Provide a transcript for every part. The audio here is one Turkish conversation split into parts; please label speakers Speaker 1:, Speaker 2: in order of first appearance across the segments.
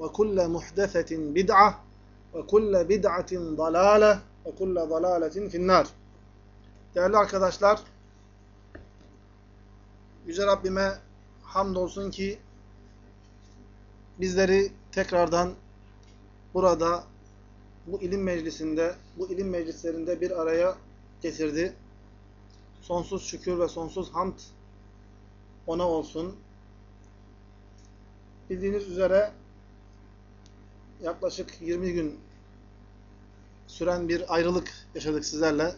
Speaker 1: ve kulle muhdesetin bid'a ve kulle bid'atin dalale ve kulle dalaletin finnar. Değerli arkadaşlar, Yüce Rabbime hamdolsun ki bizleri tekrardan burada bu ilim meclisinde, bu ilim meclislerinde bir araya getirdi. Sonsuz şükür ve sonsuz hamd ona olsun. Bildiğiniz üzere yaklaşık 20 gün süren bir ayrılık yaşadık sizlerle.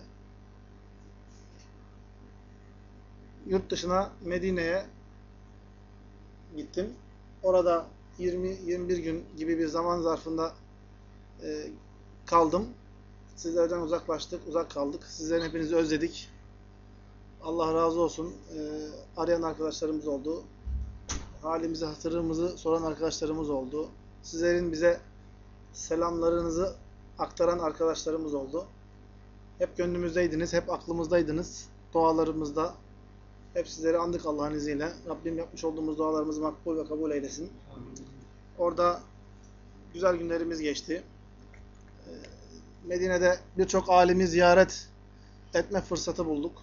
Speaker 1: Yurt dışına, Medine'ye gittim. Orada 20-21 gün gibi bir zaman zarfında e, kaldım. Sizlerden uzaklaştık, uzak kaldık. Sizlerin hepinizi özledik. Allah razı olsun. E, arayan arkadaşlarımız oldu. Halimizi, hatırımızı soran arkadaşlarımız oldu. Sizlerin bize selamlarınızı aktaran arkadaşlarımız oldu. Hep gönlümüzdeydiniz, hep aklımızdaydınız. Dualarımızda hep sizleri andık Allah'ın izniyle. Rabbim yapmış olduğumuz dualarımızı makbul ve kabul eylesin. Orada güzel günlerimiz geçti. Medine'de birçok alimi ziyaret etme fırsatı bulduk.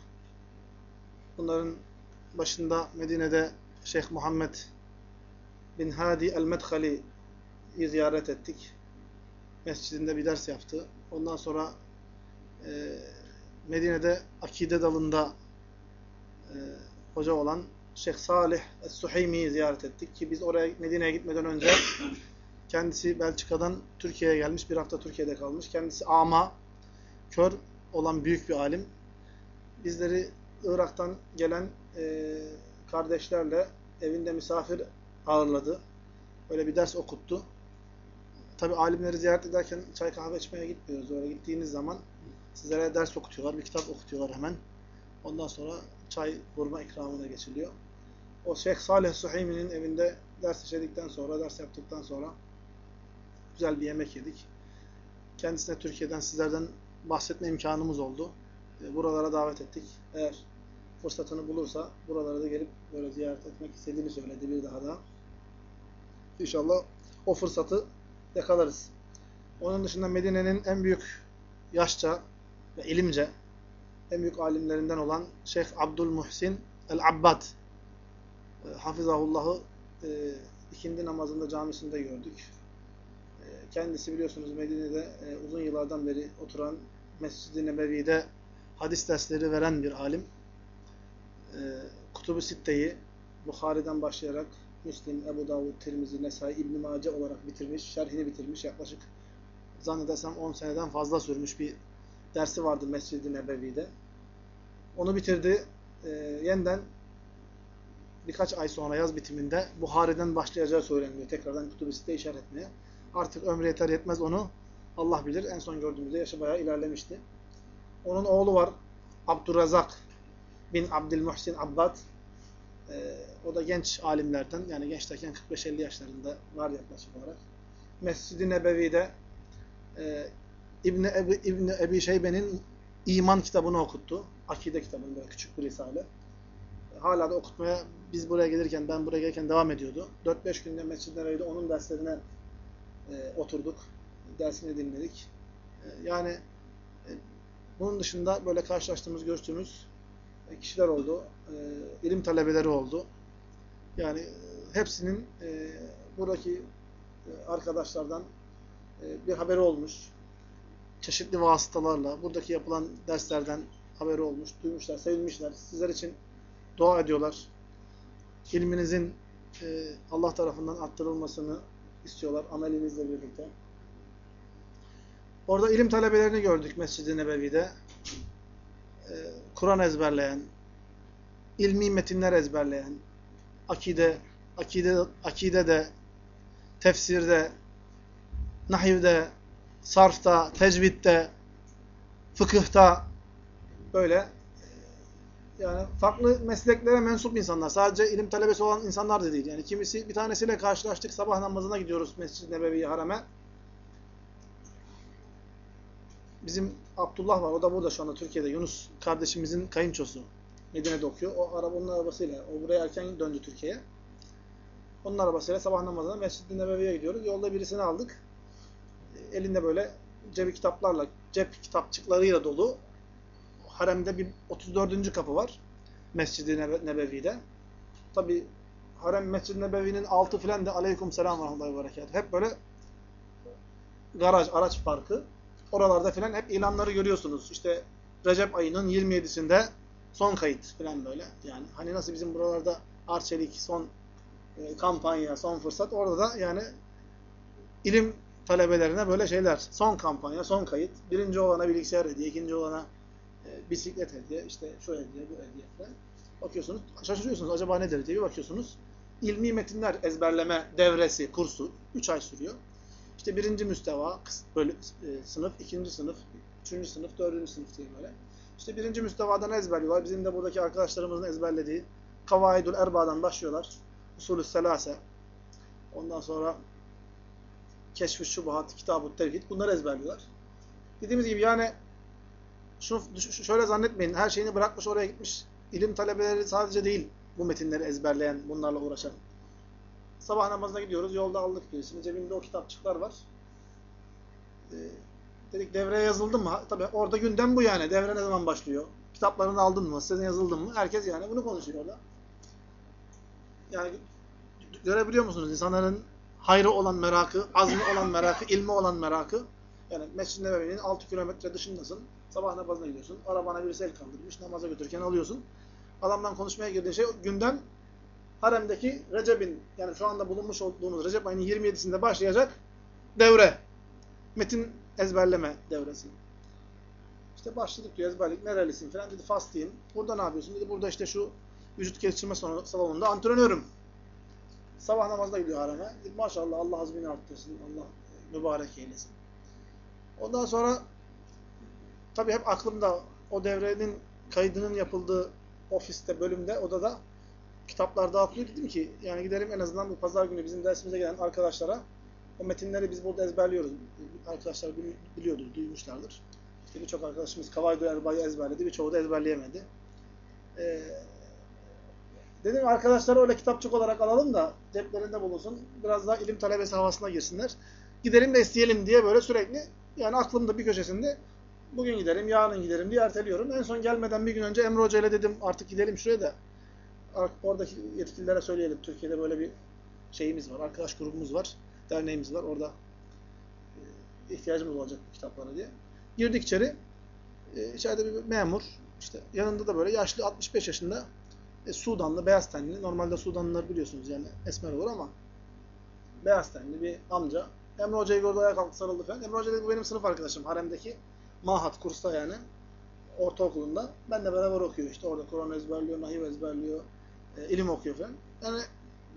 Speaker 1: Bunların başında Medine'de Şeyh Muhammed bin Hadi el-Medhali'yi ziyaret ettik. Mescidinde bir ders yaptı. Ondan sonra e, Medine'de akide dalında e, hoca olan Şeyh Salih Es-Suheymi'yi ziyaret ettik ki biz oraya Medine'ye gitmeden önce kendisi Belçika'dan Türkiye'ye gelmiş. Bir hafta Türkiye'de kalmış. Kendisi ama, kör olan büyük bir alim. Bizleri Irak'tan gelen e, kardeşlerle evinde misafir ağırladı. Böyle bir ders okuttu. Tabi alimleri ziyaret ederken çay kahve içmeye gitmiyoruz. Öyle gittiğiniz zaman sizlere ders okutuyorlar, bir kitap okutuyorlar hemen. Ondan sonra çay hurma ikramına geçiliyor. O Şeyh Salih Suheymi'nin evinde ders işledikten sonra, ders yaptıktan sonra güzel bir yemek yedik. Kendisine Türkiye'den sizlerden bahsetme imkanımız oldu. Buralara davet ettik. Eğer fırsatını bulursa buralara da gelip böyle ziyaret etmek istediğini söyledi bir daha da. İnşallah o fırsatı yakalarız. Onun dışında Medine'nin en büyük yaşça ve ilimce en büyük alimlerinden olan Şeyh Abdülmuhsin el-Abbad Hafizahullah'ı e, ikindi namazında camisinde gördük. E, kendisi biliyorsunuz Medine'de e, uzun yıllardan beri oturan Mescid-i Nebevi'de hadis dersleri veren bir alim. E, Kutubu Sitte'yi Bukhari'den başlayarak Müslim, Ebu Davud, Tirmizi, Nesai, İbn-i Mace olarak bitirmiş, şerhini bitirmiş. Yaklaşık zannedersem 10 seneden fazla sürmüş bir dersi vardı Mescid-i Nebevi'de. Onu bitirdi. E, yeniden birkaç ay sonra yaz bitiminde Buhari'den başlayacağı söyleniyor. Tekrardan Sitte'yi şerh etmeye. Artık ömrü yeter yetmez onu Allah bilir. En son gördüğümüzde yaşı bayağı ilerlemişti. Onun oğlu var. Abdurrazak bin Abdülmuhsin Abbad. Ee, o da genç alimlerden. Yani genç derken 45-50 yaşlarında var yaklaşık olarak. Mescid-i Nebevi'de e, İbni Ebi, İbni Ebi Şeybe'nin iman kitabını okuttu. Akide kitabını böyle küçük bir risale. hala da okutmaya biz buraya gelirken, ben buraya gelirken devam ediyordu. 4-5 günde Mescid-i Nebevi'de onun derslerine e, oturduk. Dersini dinledik. E, yani e, bunun dışında böyle karşılaştığımız, görüştüğümüz e, kişiler oldu. E, ilim talebeleri oldu. Yani e, hepsinin e, buradaki e, arkadaşlardan e, bir haberi olmuş. Çeşitli vasıtalarla, buradaki yapılan derslerden haberi olmuş, duymuşlar, sevinmişler. Sizler için dua ediyorlar. İlminizin e, Allah tarafından arttırılmasını istiyorlar amelinizle birlikte. Orada ilim talebelerini gördük Mescid-i Nebevi'de. E, Kur'an ezberleyen, ilmi metinler ezberleyen, akide, akide, akide de, tefsirde, nahivde, sarfta, tecvidde, fıkıhta böyle yani farklı mesleklere mensup insanlar. Sadece ilim talebesi olan insanlar da değil. Yani kimisi bir tanesiyle karşılaştık. Sabah namazına gidiyoruz Mescid-i Nebevi'ye harame. Bizim Abdullah var. O da burada şu anda Türkiye'de. Yunus kardeşimizin kayınçosu. Medine'de okuyor. O araba onun arabasıyla. O buraya erken döndü Türkiye'ye. Onun arabasıyla sabah namazına Mescid-i Nebevi'ye gidiyoruz. Yolda birisini aldık. Elinde böyle cebi kitaplarla, cep kitapçıklarıyla dolu haremde bir 34. kapı var. Mescid-i Nebevi'de. Tabi harem Mescid-i Nebevi'nin altı filan da aleyküm selam ve rahmetullahi ve. Hep böyle garaj, araç parkı. Oralarda filan hep ilanları görüyorsunuz. İşte Recep ayının 27'sinde son kayıt filan böyle. Yani hani nasıl bizim buralarda Arçelik son e, kampanya, son fırsat. Orada da yani ilim talebelerine böyle şeyler. Son kampanya, son kayıt. Birinci olana bilgisayar hediye, ikinci olana e, bisiklet hediye, işte şu hediye, bu hediye falan. Bakıyorsunuz, şaşırıyorsunuz acaba nedir diye bir bakıyorsunuz. İlmi metinler ezberleme devresi, kursu 3 ay sürüyor. İşte birinci müsteva böyle e, sınıf, ikinci sınıf, üçüncü sınıf, dördüncü sınıf diye böyle. İşte birinci müstevadan ezberliyorlar. Bizim de buradaki arkadaşlarımızın ezberlediği Kavaidul Erba'dan başlıyorlar. Usulü Selase. Ondan sonra Keşf-i Şubuhat, Kitab-ı Tevhid. Bunları ezberliyorlar. Dediğimiz gibi yani şunu şöyle zannetmeyin. Her şeyini bırakmış oraya gitmiş. İlim talebeleri sadece değil bu metinleri ezberleyen, bunlarla uğraşan. Sabah namazına gidiyoruz. Yolda aldık birisini. Cebinde o kitapçıklar var. Ee, dedik devreye yazıldın mı? Tabii orada gündem bu yani. Devre ne zaman başlıyor? Kitaplarını aldın mı? Sizin yazıldın mı? Herkes yani bunu konuşuyor orada. Yani görebiliyor musunuz? İnsanların hayrı olan merakı, azmi olan merakı, ilmi olan merakı. Yani Mescid-i Nebevi'nin 6 kilometre dışındasın. Sabah namazına gidiyorsun. Arabana birisi el kaldırmış. Namaza götürürken alıyorsun. Adamdan konuşmaya girdiğin şey gündem haremdeki Recep'in yani şu anda bulunmuş olduğumuz Recep ayının 27'sinde başlayacak devre. Metin ezberleme devresi. İşte başladık diyor ezberlik. Nerelisin falan dedi Faslıyım. Burada ne yapıyorsun? Dedi burada işte şu vücut geliştirme salonunda antrenörüm. Sabah namazda gidiyor hareme. Maşallah Allah azmini arttırsın. Allah mübarek eylesin. Ondan sonra tabii hep aklımda o devrenin kaydının yapıldığı ofiste, bölümde, odada kitaplar dağıtılıyor. Dedim ki yani gidelim en azından bu pazar günü bizim dersimize gelen arkadaşlara o metinleri biz burada ezberliyoruz. Arkadaşlar biliyordur, duymuşlardır. İşte birçok arkadaşımız Kavaydu Erba'yı ezberledi, birçoğu da ezberleyemedi. Ee, dedim arkadaşları öyle kitapçık olarak alalım da ceplerinde bulunsun. Biraz daha ilim talebesi havasına girsinler. Gidelim de isteyelim diye böyle sürekli yani aklımda bir köşesinde bugün giderim, yarın giderim diye erteliyorum. En son gelmeden bir gün önce Emre Hoca ile dedim artık gidelim şuraya da oradaki yetkililere söyleyelim. Türkiye'de böyle bir şeyimiz var, arkadaş grubumuz var, derneğimiz var. Orada e, ihtiyacımız olacak bu kitaplara diye. Girdik içeri. E, içeride bir memur. işte yanında da böyle yaşlı 65 yaşında e, Sudanlı, beyaz tenli. Normalde Sudanlılar biliyorsunuz yani esmer olur ama beyaz tenli bir amca. Emre Hoca'yı gördü ayağa kalktı sarıldı falan. Emre Hoca dedi bu benim sınıf arkadaşım. Haremdeki Mahat kursta yani. Ortaokulunda. Ben de beraber okuyor işte. Orada Kur'an ezberliyor, nahiv ezberliyor, ilim okuyor falan. Yani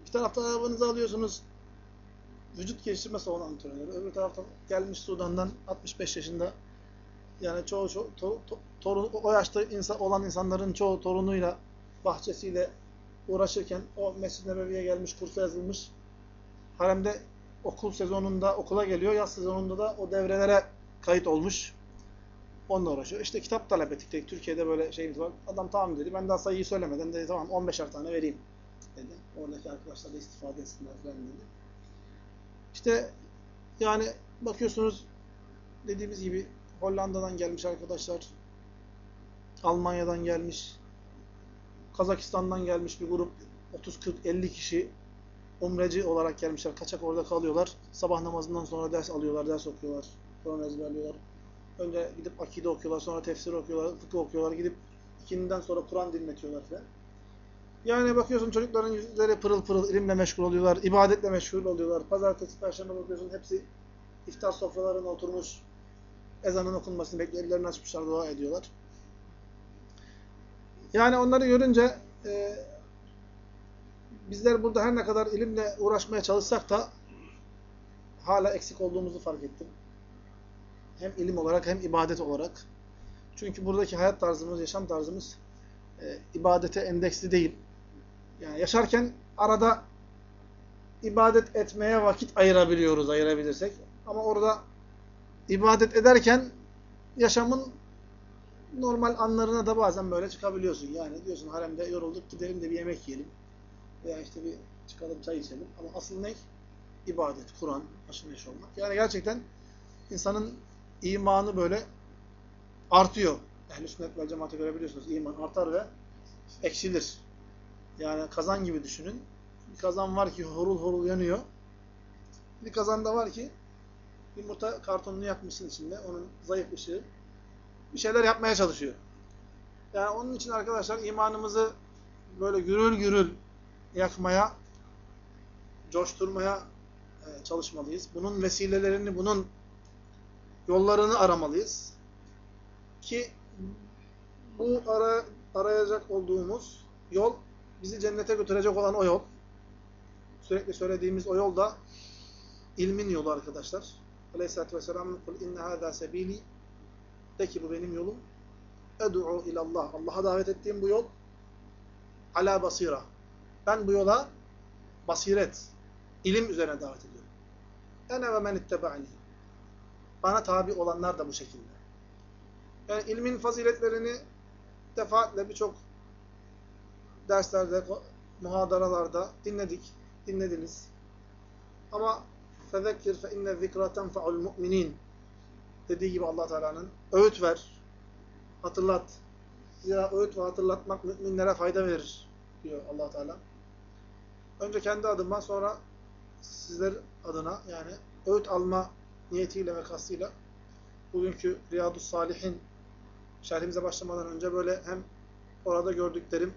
Speaker 1: bir tarafta arabanızı alıyorsunuz vücut geliştirme salonu antrenörü. Öbür tarafta gelmiş Sudan'dan 65 yaşında yani çoğu, çoğu to, to, torun, o yaşta insan, olan insanların çoğu torunuyla bahçesiyle uğraşırken o Mescid-i Nebevi'ye gelmiş, kursa yazılmış. Haremde okul sezonunda okula geliyor. Yaz sezonunda da o devrelere kayıt olmuş. Onunla uğraşıyor. İşte kitap talep ettik. Türkiye'de böyle şeyimiz var. Adam tamam dedi. Ben daha sayıyı söylemeden dedi tamam 15'er tane vereyim dedi. Oradaki arkadaşlar da istifade etsinler falan dedi. İşte yani bakıyorsunuz dediğimiz gibi Hollanda'dan gelmiş arkadaşlar. Almanya'dan gelmiş. Kazakistan'dan gelmiş bir grup 30 40 50 kişi umreci olarak gelmişler. Kaçak orada kalıyorlar. Sabah namazından sonra ders alıyorlar, ders okuyorlar. Sonra ezberliyorlar. Önce gidip akide okuyorlar, sonra tefsir okuyorlar, fıkıh okuyorlar. Gidip ikinden sonra Kur'an dinletiyorlar falan. Yani bakıyorsun çocukların yüzleri pırıl pırıl ilimle meşgul oluyorlar, ibadetle meşgul oluyorlar. Pazartesi, perşembe bakıyorsun hepsi iftar sofralarına oturmuş, ezanın okunmasını bekliyor, ellerini açmışlar, dua ediyorlar. Yani onları görünce e, bizler burada her ne kadar ilimle uğraşmaya çalışsak da hala eksik olduğumuzu fark ettim. Hem ilim olarak hem ibadet olarak. Çünkü buradaki hayat tarzımız, yaşam tarzımız e, ibadete endeksli değil. Yani yaşarken arada ibadet etmeye vakit ayırabiliyoruz, ayırabilirsek. Ama orada ibadet ederken yaşamın normal anlarına da bazen böyle çıkabiliyorsun. Yani diyorsun haremde yorulduk gidelim de bir yemek yiyelim. Veya işte bir çıkalım çay içelim. Ama asıl ne? İbadet, Kur'an, aşırı neşe olmak. Yani gerçekten insanın imanı böyle artıyor. Ehl-i sünnet vel cemaate görebiliyorsunuz. İman artar ve eksilir. Yani kazan gibi düşünün. Bir kazan var ki horul horul yanıyor. Bir kazan da var ki yumurta kartonunu yakmışsın içinde. Onun zayıf ışığı bir şeyler yapmaya çalışıyor. Yani onun için arkadaşlar imanımızı böyle gürül gürül yakmaya, coşturmaya e, çalışmalıyız. Bunun vesilelerini, bunun yollarını aramalıyız. Ki bu ara, arayacak olduğumuz yol bizi cennete götürecek olan o yol. Sürekli söylediğimiz o yol da ilmin yolu arkadaşlar. Aleyhisselatü Vesselam kul inne hâzâ sebîlî de ki bu benim yolum. Ed'u ilallah. Allah'a davet ettiğim bu yol ala basira. Ben bu yola basiret, ilim üzerine davet ediyorum. Ene ve men ittebaani. Bana tabi olanlar da bu şekilde. Yani ilmin faziletlerini defaatle birçok derslerde, muhadaralarda dinledik, dinlediniz. Ama fezekkir fe inne zikra tenfa'ul mu'minin dediği gibi allah Teala'nın öğüt ver, hatırlat. Zira öğüt ve hatırlatmak müminlere fayda verir diyor allah Teala. Önce kendi adıma sonra sizler adına yani öğüt alma niyetiyle ve kastıyla bugünkü Riyadus Salihin şerhimize başlamadan önce böyle hem orada gördüklerim,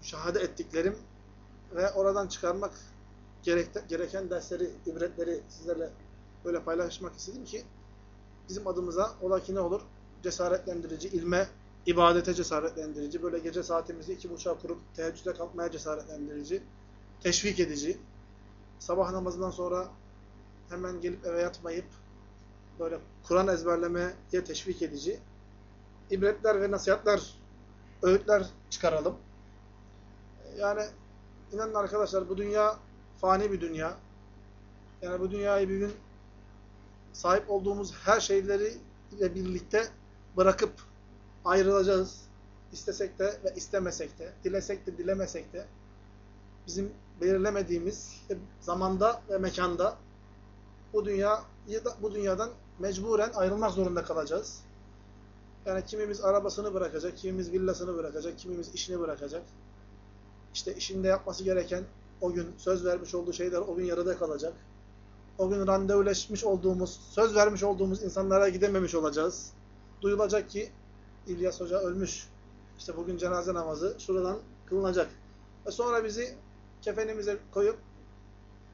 Speaker 1: müşahede ettiklerim ve oradan çıkarmak gereken dersleri, ibretleri sizlerle böyle paylaşmak istedim ki bizim adımıza ola ki ne olur? Cesaretlendirici, ilme, ibadete cesaretlendirici, böyle gece saatimizi iki buçuğa kurup teheccüde kalkmaya cesaretlendirici, teşvik edici, sabah namazından sonra hemen gelip eve yatmayıp böyle Kur'an ezberlemeye teşvik edici, ibretler ve nasihatler, öğütler çıkaralım. Yani inanın arkadaşlar bu dünya fani bir dünya. Yani bu dünyayı bir gün sahip olduğumuz her şeyleri ile birlikte bırakıp ayrılacağız. İstesek de ve istemesek de, dilesek de dilemesek de bizim belirlemediğimiz zamanda ve mekanda bu dünya bu dünyadan mecburen ayrılmak zorunda kalacağız. Yani kimimiz arabasını bırakacak, kimimiz villasını bırakacak, kimimiz işini bırakacak. İşte işinde yapması gereken o gün söz vermiş olduğu şeyler o gün yarıda kalacak o gün randevuleşmiş olduğumuz, söz vermiş olduğumuz insanlara gidememiş olacağız. Duyulacak ki İlyas Hoca ölmüş. İşte bugün cenaze namazı şuradan kılınacak. Ve sonra bizi kefenimize koyup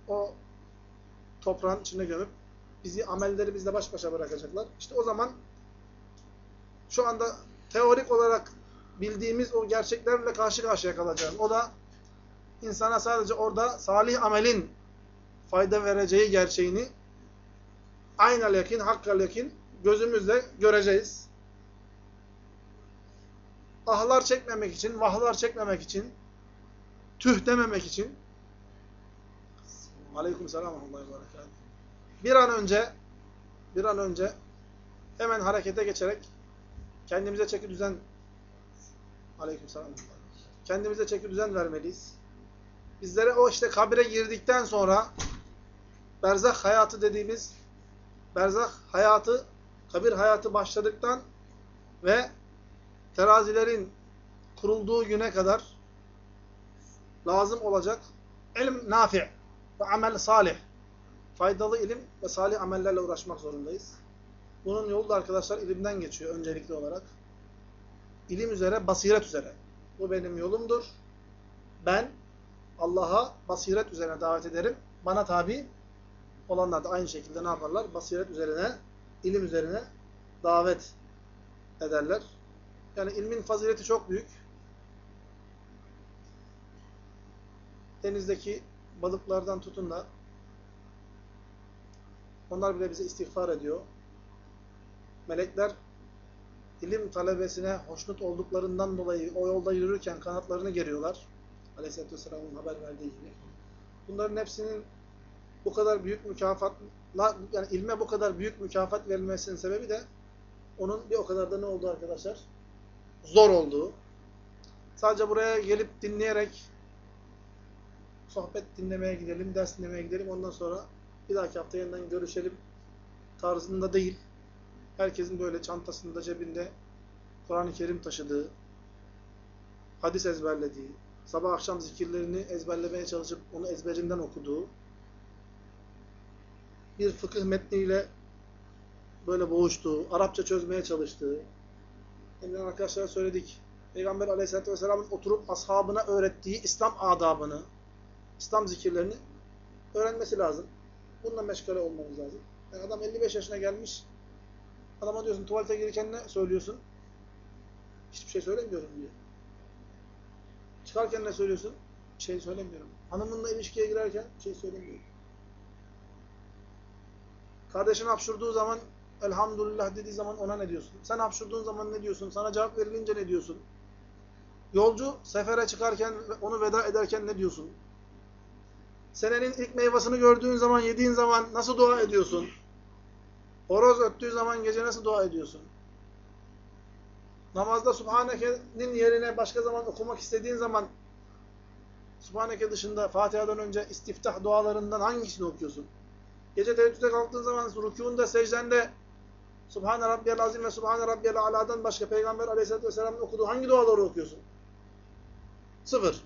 Speaker 1: o toprağın içine gömüp bizi amellerimizle baş başa bırakacaklar. İşte o zaman şu anda teorik olarak bildiğimiz o gerçeklerle karşı karşıya kalacağız. O da insana sadece orada salih amelin fayda vereceği gerçeğini aynel yakin, hakkal yakin gözümüzle göreceğiz. Ahlar çekmemek için, vahlar çekmemek için, tüh dememek için aleyküm selam bir an önce bir an önce hemen harekete geçerek kendimize çeki düzen Aleykümselam. Kendimize çeki düzen vermeliyiz. Bizlere o işte kabire girdikten sonra berzah hayatı dediğimiz berzah hayatı kabir hayatı başladıktan ve terazilerin kurulduğu güne kadar lazım olacak ilim nafi' ve amel salih. Faydalı ilim ve salih amellerle uğraşmak zorundayız. Bunun yolu da arkadaşlar ilimden geçiyor öncelikli olarak. İlim üzere, basiret üzere. Bu benim yolumdur. Ben Allah'a basiret üzerine davet ederim. Bana tabi olanlar da aynı şekilde ne yaparlar? Basiret üzerine, ilim üzerine davet ederler. Yani ilmin fazileti çok büyük. Denizdeki balıklardan tutun da onlar bile bize istiğfar ediyor. Melekler ilim talebesine hoşnut olduklarından dolayı o yolda yürürken kanatlarını geriyorlar. Aleyhisselatü Vesselam'ın haber verdiği gibi. Bunların hepsinin bu kadar büyük mükafatla, yani ilme bu kadar büyük mükafat verilmesinin sebebi de onun bir o kadar da ne oldu arkadaşlar? Zor olduğu. Sadece buraya gelip dinleyerek sohbet dinlemeye gidelim, ders dinlemeye gidelim. Ondan sonra bir dahaki hafta yeniden görüşelim tarzında değil. Herkesin böyle çantasında, cebinde Kur'an-ı Kerim taşıdığı, hadis ezberlediği, sabah akşam zikirlerini ezberlemeye çalışıp onu ezberinden okuduğu, bir fıkıh metniyle böyle boğuştuğu, Arapça çözmeye çalıştığı, Eminden arkadaşlara söyledik. Peygamber aleyhissalatü vesselamın oturup ashabına öğrettiği İslam adabını, İslam zikirlerini öğrenmesi lazım. Bununla meşgale olmamız lazım. Yani adam 55 yaşına gelmiş, adama diyorsun tuvalete girirken ne söylüyorsun? Hiçbir şey söylemiyorum diyor. Çıkarken ne söylüyorsun? Bir şey söylemiyorum. Hanımınla ilişkiye girerken bir şey söylemiyorum. Kardeşin hapşurduğu zaman elhamdülillah dediği zaman ona ne diyorsun? Sen hapşurduğun zaman ne diyorsun? Sana cevap verilince ne diyorsun? Yolcu sefere çıkarken onu veda ederken ne diyorsun? Senenin ilk meyvasını gördüğün zaman, yediğin zaman nasıl dua ediyorsun? Horoz öttüğü zaman gece nasıl dua ediyorsun? Namazda Subhaneke'nin yerine başka zaman okumak istediğin zaman Subhaneke dışında Fatiha'dan önce istiftah dualarından hangisini okuyorsun? Gece teheccüde kalktığın zaman rükûnda, secdende Subhane Rabbiyel Azim ve Subhane Rabbiyel Ala'dan başka Peygamber Aleyhisselatü Vesselam'ın okuduğu hangi duaları okuyorsun? Sıfır.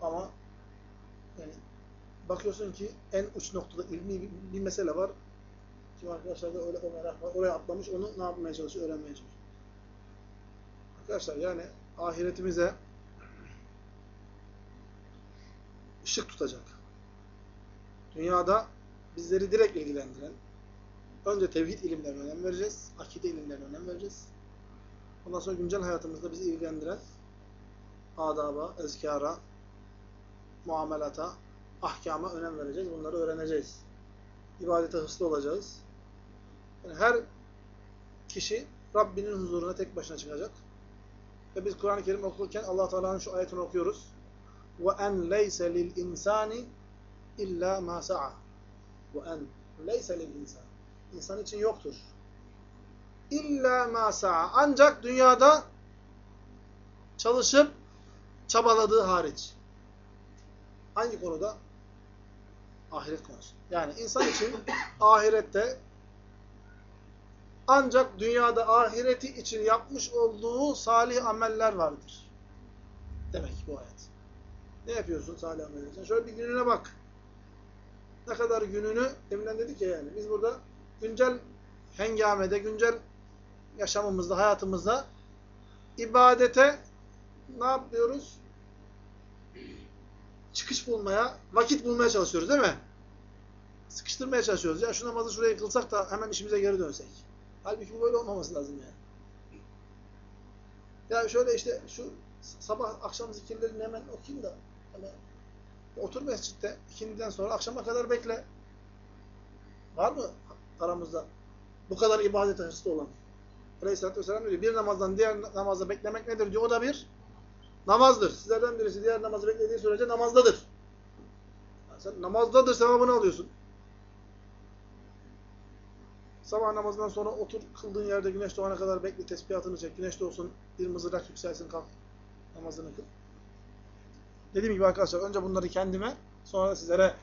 Speaker 1: Ama yani bakıyorsun ki en uç noktada ilmi bir, mesele var. Şimdi arkadaşlarda öyle o merak var. Oraya atlamış, onu ne yapmaya çalışıyor? Öğrenmeye çalışıyor. Arkadaşlar yani ahiretimize ışık tutacak. Dünyada bizleri direkt ilgilendiren, önce tevhid ilimlerine önem vereceğiz, akide ilimlerine önem vereceğiz. Ondan sonra güncel hayatımızda bizi ilgilendiren adaba, ezkara, muamelata, ahkama önem vereceğiz. Bunları öğreneceğiz. İbadete hırslı olacağız. Yani her kişi Rabbinin huzuruna tek başına çıkacak. Ve biz Kur'an-ı Kerim okurken allah Teala'nın şu ayetini okuyoruz. وَاَنْ لَيْسَ لِلْاِنْسَانِ اِلَّا مَا سَعَى وَاَنْ لَيْسَ لِلْاِنْسَانِ İnsan için yoktur. İlla ma sa'a. Ancak dünyada çalışıp çabaladığı hariç. Hangi konuda? Ahiret konusu. Yani insan için ahirette ancak dünyada ahireti için yapmış olduğu salih ameller vardır. Demek bu ayet. Ne yapıyorsun salih ameller? Şöyle bir gününe bak. Ne kadar gününü, deminden dedik ya yani, biz burada güncel hengamede, güncel yaşamımızda, hayatımızda ibadete ne yapıyoruz? Çıkış bulmaya, vakit bulmaya çalışıyoruz değil mi? Sıkıştırmaya çalışıyoruz. Ya şu namazı şuraya kılsak da hemen işimize geri dönsek. Halbuki bu böyle olmaması lazım yani. Ya şöyle işte şu sabah akşam zikirlerini hemen okuyayım da hemen otur mescitte ikindiden sonra akşama kadar bekle. Var mı aramızda bu kadar ibadete hırslı olan? Aleyhisselatü Vesselam diyor bir namazdan diğer namazda beklemek nedir diyor. O da bir namazdır. Sizlerden birisi diğer namazı beklediği sürece namazdadır. Yani sen namazdadır sevabını alıyorsun. Sabah namazından sonra otur kıldığın yerde güneş doğana kadar bekle tesbihatını çek. Güneş doğsun bir mızrak yükselsin kalk namazını kıl. Dediğim gibi arkadaşlar önce bunları kendime sonra da sizlere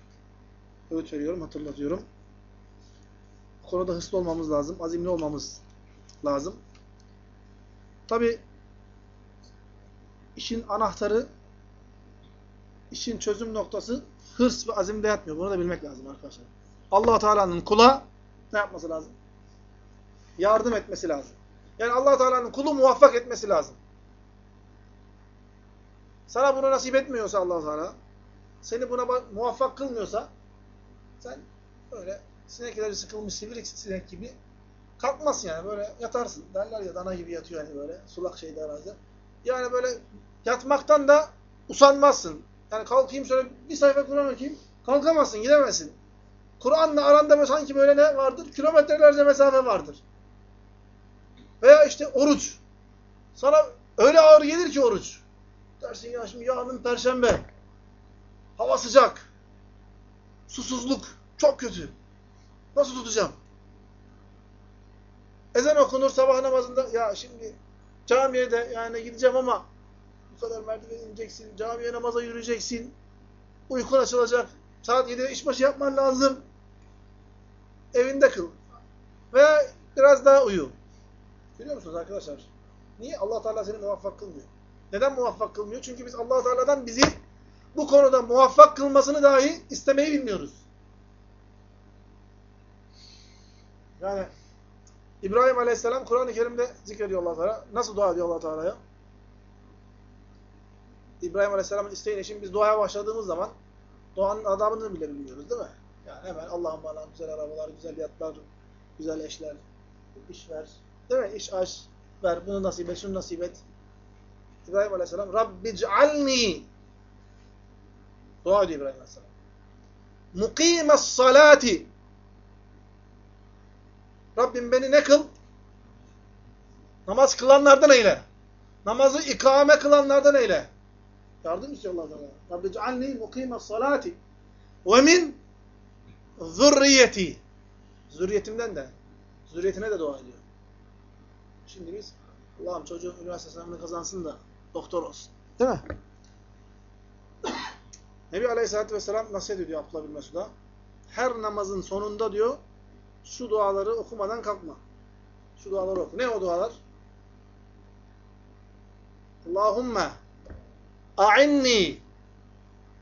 Speaker 1: öğüt veriyorum, hatırlatıyorum. Bu konuda hırslı olmamız lazım, azimli olmamız lazım. Tabi işin anahtarı, işin çözüm noktası hırs ve azimde yatmıyor. Bunu da bilmek lazım arkadaşlar. allah Teala'nın kula ne yapması lazım? Yardım etmesi lazım. Yani allah Teala'nın kulu muvaffak etmesi lazım. Sana bunu nasip etmiyorsa allah Teala, seni buna muvaffak kılmıyorsa, sen böyle sinekleri sıkılmış sivri sinek gibi kalkmazsın yani böyle yatarsın. Derler ya dana gibi yatıyor hani böyle sulak şeyde arazide. Yani böyle yatmaktan da usanmazsın. Yani kalkayım şöyle bir sayfa Kur'an okuyayım. Kalkamazsın, gidemezsin. Kur'an'la aranda sanki böyle ne vardır? Kilometrelerce mesafe vardır. Veya işte oruç. Sana öyle ağır gelir ki oruç. Dersin ya şimdi yarın perşembe. Hava sıcak. Susuzluk. Çok kötü. Nasıl tutacağım? Ezan okunur sabah namazında. Ya şimdi camiye de yani gideceğim ama bu kadar merdiven ineceksin. Camiye namaza yürüyeceksin. Uykun açılacak. Saat 7'de işbaşı yapman lazım. Evinde kıl. Veya biraz daha uyu. Biliyor musunuz arkadaşlar? Niye? allah Teala seni muvaffak kılmıyor. Neden muvaffak kılmıyor? Çünkü biz allah Teala'dan bizi bu konuda muvaffak kılmasını dahi istemeyi bilmiyoruz. Yani İbrahim Aleyhisselam Kur'an-ı Kerim'de zikrediyor allah Teala. Nasıl dua ediyor allah Teala'ya? İbrahim Aleyhisselam'ın isteği için biz duaya başladığımız zaman duanın adabını bile bilmiyoruz değil mi? Yani hemen Allah'ım bana güzel arabalar, güzel yatlar, güzel eşler, iş ver. Değil mi? İş aç, ver, bunu nasip et, şunu nasip et. İbrahim Aleyhisselam Rabbi c'alni Dua ediyor İbrahim Aleyhisselam. Mukimes salati Rabbim beni ne kıl? Namaz kılanlardan eyle. Namazı ikame kılanlardan eyle. Yardım istiyor Allah Teala. Rabbi cealni mukimes salati ve min zürriyeti. Zürriyetimden de. Zürriyetine de dua ediyor. Şimdi biz Allah'ım çocuğum üniversite sınavını kazansın da doktor olsun. Değil mi? Nebi Aleyhisselatü Vesselam nasihat ediyor Abdullah bin Mesud'a. Her namazın sonunda diyor şu duaları okumadan kalkma. Şu duaları oku. Ne o dualar? Allahümme a'inni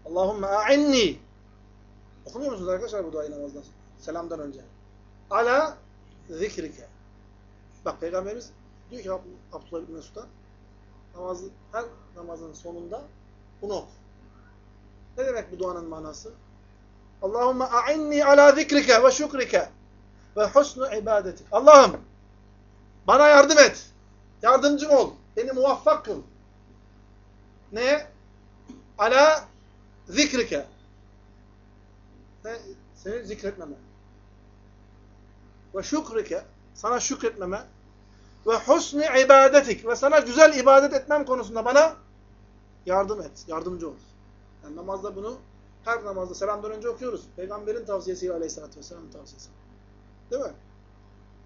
Speaker 1: Allahümme a'inni Okumuyor musunuz arkadaşlar bu duayı namazdan? Selamdan önce. Ala zikrike. Bak Peygamberimiz diyor ki Abdullah bin Mesud'a namaz, her namazın sonunda bunu oku. Ne demek bu duanın manası? Allahümme a'inni ala zikrike ve şükrike ve husnu ibadeti. Allah'ım bana yardım et. Yardımcım ol. Beni muvaffak kıl. Neye? Ala zikrike. Seni zikretmeme. Ve şükrike. Sana şükretmeme. Ve husnu ibadetik. Ve sana güzel ibadet etmem konusunda bana yardım et. Yardımcı ol. Yani namazda bunu her namazda selamdan önce okuyoruz. Peygamberin tavsiyesiyle aleyhissalatü vesselamın tavsiyesi. Değil mi?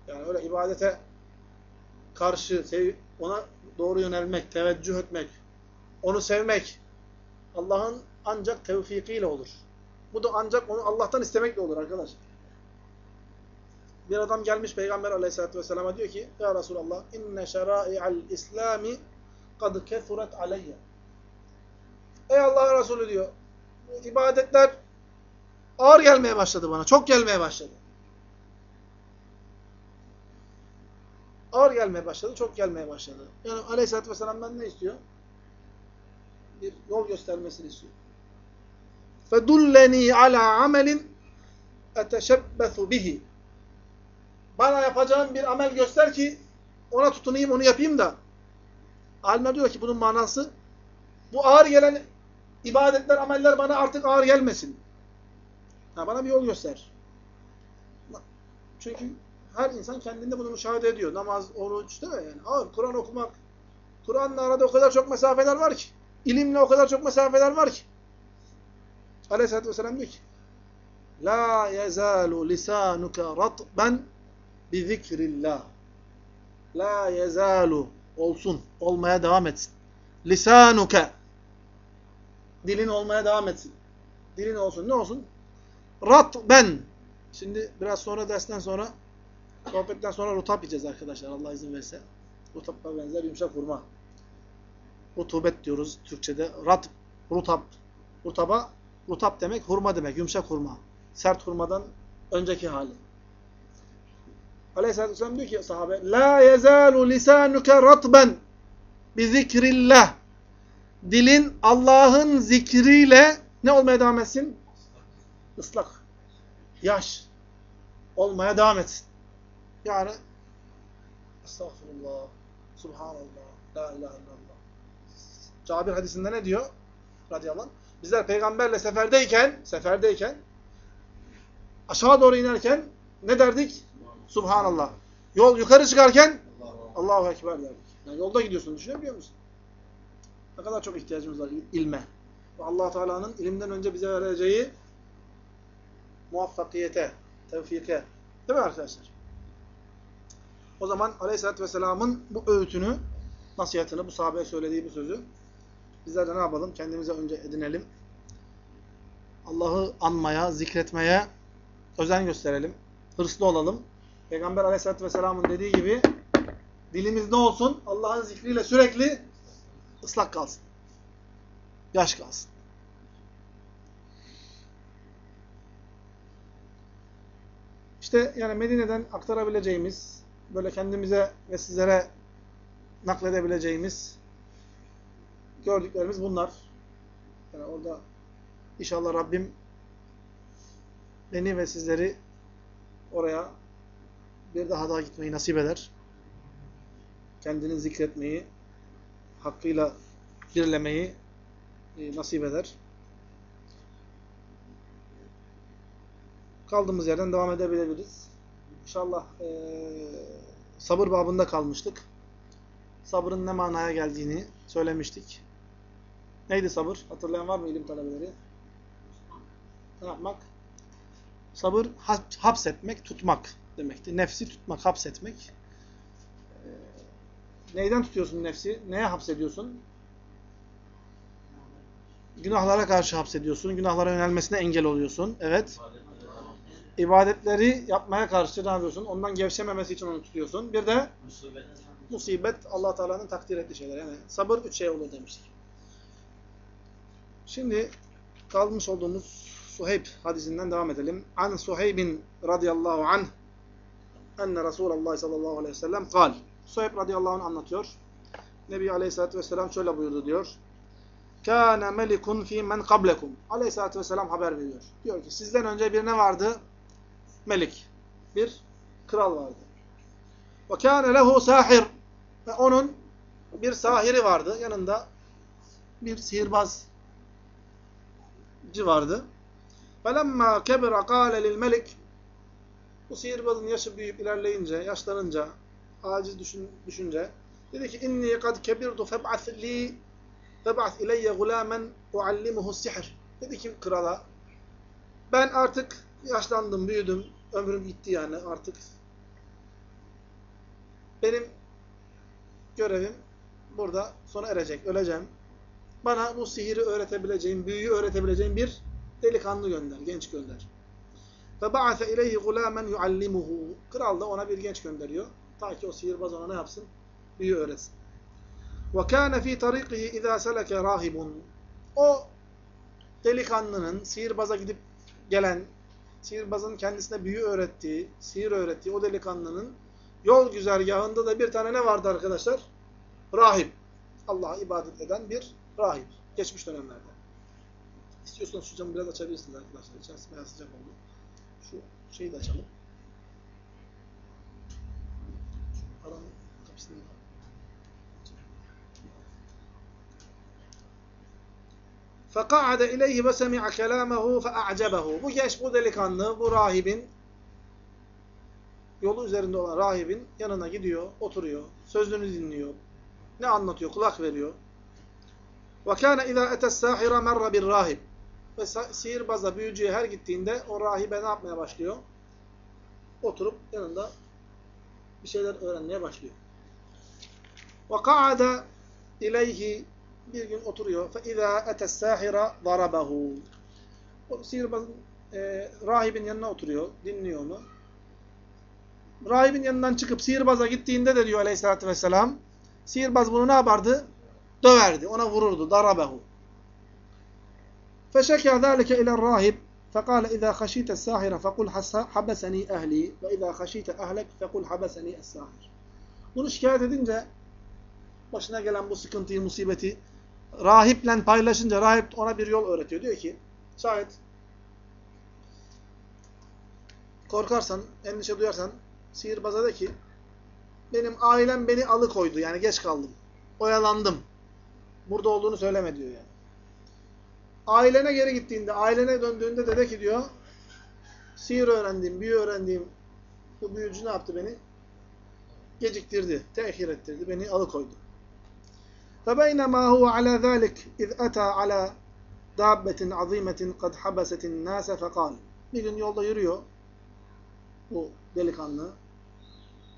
Speaker 1: Yani öyle ibadete karşı ona doğru yönelmek, teveccüh etmek, onu sevmek Allah'ın ancak tevfikiyle olur. Bu da ancak onu Allah'tan istemekle olur arkadaşlar. Bir adam gelmiş Peygamber aleyhissalatü vesselam'a diyor ki Ya Resulallah inne şerai'al islami kad kethuret aleyye Ey Allah Resulü diyor ibadetler ağır gelmeye başladı bana. Çok gelmeye başladı. ağır gelmeye başladı, çok gelmeye başladı. Yani aleyhissalatü vesselam'dan ne istiyor? Bir yol göstermesini istiyor. فَدُلَّنِي عَلَى عَمَلٍ اَتَشَبَّثُ بِهِ Bana yapacağım bir amel göster ki ona tutunayım, onu yapayım da. Alimler diyor ki bunun manası bu ağır gelen ibadetler, ameller bana artık ağır gelmesin. Ha, bana bir yol göster. Çünkü her insan kendinde bunu müşahede ediyor. Namaz, oruç değil mi? Yani ağır. Kur'an okumak. Kur'an'la arada o kadar çok mesafeler var ki. İlimle o kadar çok mesafeler var ki. Aleyhisselatü Vesselam diyor ki La yezalu lisanuka ratben bi zikrillah. La yezalu olsun, olmaya devam etsin. Lisanuke dilin olmaya devam etsin. Dilin olsun. Ne olsun? Ratben. Şimdi biraz sonra dersten sonra sohbetten sonra rutap yiyeceğiz arkadaşlar Allah izin verirse. Rutap'a benzer yumuşak hurma. Rutubet diyoruz Türkçe'de. Rat, rutap. Rutaba, rutap demek hurma demek. Yumuşak hurma. Sert hurmadan önceki hali. Aleyhisselatü Vesselam diyor ki sahabe La yezalu lisanuke ratben bi zikrillah dilin Allah'ın zikriyle ne olmaya devam etsin? Islak. Yaş. Olmaya devam etsin. Yani Estağfurullah. Subhanallah. La ilahe illallah. Cabir hadisinde ne diyor? Radıyallahu anh. Bizler peygamberle seferdeyken, seferdeyken aşağı doğru inerken ne derdik? Subhanallah. Yol yukarı çıkarken Allahu Ekber derdik. Yani yolda gidiyorsun düşünebiliyor musun? Ne kadar çok ihtiyacımız var ilme. Ve allah Teala'nın ilimden önce bize vereceği muvaffakiyete, tevfike. Değil mi arkadaşlar? O zaman Aleyhisselatü Vesselam'ın bu öğütünü, nasihatini, bu sahabeye söylediği bu sözü bizler de ne yapalım? Kendimize önce edinelim. Allah'ı anmaya, zikretmeye özen gösterelim. Hırslı olalım. Peygamber Aleyhisselatü Vesselam'ın dediği gibi dilimiz ne olsun? Allah'ın zikriyle sürekli ıslak kalsın. Yaş kalsın. İşte yani Medine'den aktarabileceğimiz, böyle kendimize ve sizlere nakledebileceğimiz gördüklerimiz bunlar. Yani orada inşallah Rabbim beni ve sizleri oraya bir daha daha gitmeyi nasip eder. Kendini zikretmeyi, hakkıyla birlemeyi e, nasip eder. Kaldığımız yerden devam edebiliriz. İnşallah e, sabır babında kalmıştık. Sabrın ne manaya geldiğini söylemiştik. Neydi sabır? Hatırlayan var mı ilim talebeleri? Ne yapmak? Sabır hapsetmek, tutmak demekti. Nefsi tutmak, hapsetmek. Neyden tutuyorsun nefsi? Neye hapsediyorsun? Günahlara karşı hapsediyorsun. Günahlara yönelmesine engel oluyorsun. Evet. İbadetleri yapmaya karşı ne yapıyorsun? Ondan gevşememesi için onu tutuyorsun. Bir de musibet allah Teala'nın takdir ettiği şeyler. Yani sabır üç şey olur demiştik. Şimdi kalmış olduğumuz Suheyb hadisinden devam edelim. An Suheybin radıyallahu anh enne Resulullah sallallahu aleyhi ve sellem kal. Suheyb radıyallahu anh anlatıyor. Nebi aleyhissalatü vesselam şöyle buyurdu diyor. Kâne melikun fî men kablekum. Aleyhissalatü vesselam haber veriyor. Diyor ki sizden önce bir ne vardı? Melik. Bir kral vardı. Ve kâne lehu sahir. Ve onun bir sahiri vardı. Yanında bir sihirbazcı vardı. فَلَمَّا كَبِرَ قَالَ لِلْمَلِكِ Bu sihirbazın yaşı büyüyüp ilerleyince, yaşlanınca, aciz düşün, düşünce dedi ki inni kad kebirtu feb'ath li feb'ath ileyye gulamen uallimuhu sihr. Dedi ki krala ben artık yaşlandım, büyüdüm, ömrüm gitti yani artık. Benim görevim burada sona erecek, öleceğim. Bana bu sihiri öğretebileceğin, büyüyü öğretebileceğin bir delikanlı gönder, genç gönder. Ve ba'ase ileyhi gulâmen yuallimuhu. Kral da ona bir genç gönderiyor. Ta ki o sihirbaz ona ne yapsın? Büyü öğretsin. Ve kâne fî tariqihi izâ rahibun. O delikanlının sihirbaza gidip gelen, sihirbazın kendisine büyü öğrettiği, sihir öğrettiği o delikanlının yol güzergahında da bir tane ne vardı arkadaşlar? Rahip. Allah'a ibadet eden bir rahip. Geçmiş dönemlerde. İstiyorsanız şu camı biraz açabilirsiniz arkadaşlar. İçerisi bayağı sıcak oldu. Şu şeyi de açalım. Aranın kapısını فَقَعَدَ اِلَيْهِ وَسَمِعَ كَلَامَهُ فَاَعْجَبَهُ Bu genç, bu delikanlı, bu rahibin, yolu üzerinde olan rahibin yanına gidiyor, oturuyor, sözünü dinliyor, ne anlatıyor, kulak veriyor. Ve kana izâ etes sâhira merra bir rahib. Ve sihirbazla büyücüye her gittiğinde o rahibe ne yapmaya başlıyor? Oturup yanında bir şeyler öğrenmeye başlıyor. Ve ka'ada ileyhi bir gün oturuyor. Fe izâ etes sâhira darabehu. O sihirbaz e, rahibin yanına oturuyor, dinliyor onu. Rahibin yanından çıkıp sihirbaza gittiğinde de diyor aleyhissalatü vesselam, sihirbaz bunu ne yapardı? Döverdi, ona vururdu, darabehu. فَشَكَى ذَٰلِكَ اِلَى الرَّاهِبِ فَقَالَ اِذَا خَشِيتَ السَّاهِرَ فَقُلْ حَبَسَنِي اَهْلِي وَاِذَا خَشِيتَ اَهْلَكْ فَقُلْ حَبَسَنِي السَّاهِرِ Bunu şikayet edince, başına gelen bu sıkıntıyı, musibeti, rahiple paylaşınca, rahip ona bir yol öğretiyor. Diyor ki, şayet korkarsan, endişe duyarsan, sihirbaza de ki, benim ailem beni alıkoydu, yani geç kaldım, oyalandım. Burada olduğunu söyleme diyor yani. Ailene geri gittiğinde, ailene döndüğünde de de ki diyor, sihir öğrendiğim, büyü öğrendiğim bu büyücü ne yaptı beni? Geciktirdi, tehir ettirdi, beni alıkoydu. فَبَيْنَمَا هُوَ عَلَى ذَٰلِكِ اِذْ اَتَى عَلَى دَابَّةٍ عَظِيمَةٍ قَدْ حَبَسَتِ النَّاسَ فَقَالِ Bir gün yolda yürüyor, bu delikanlı,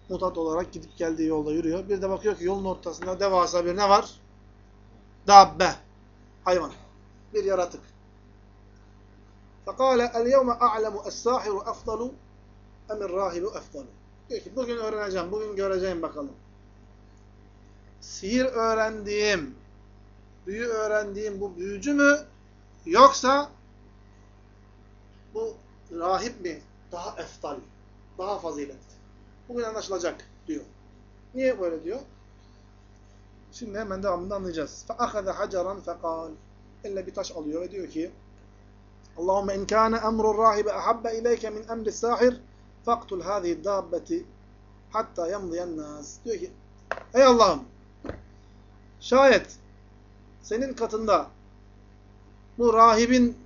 Speaker 1: mutat olarak gidip geldiği yolda yürüyor. Bir de bakıyor ki yolun ortasında devasa bir ne var? Dabbe. Hayvan. Bir yaratık. Fekale el yevme a'lemu es-sahiru efdalu emir rahibu efdalu. Diyor bugün öğreneceğim, bugün göreceğim bakalım. Sihir öğrendiğim, büyü öğrendiğim bu büyücü mü yoksa bu rahip mi? Daha eftal, daha faziletli. Bugün anlaşılacak diyor. Niye böyle diyor? Şimdi hemen devamında anlayacağız. فَأَخَذَ حَجَرًا فَقَالْ Elle bir taş alıyor ve diyor ki Allahümme in kâne emrul rahibe ahabbe ileyke min emri sahir faktul hâzihi dâbbeti hatta yamdiyen nâs. Diyor ki Ey Allah'ım şayet senin katında bu rahibin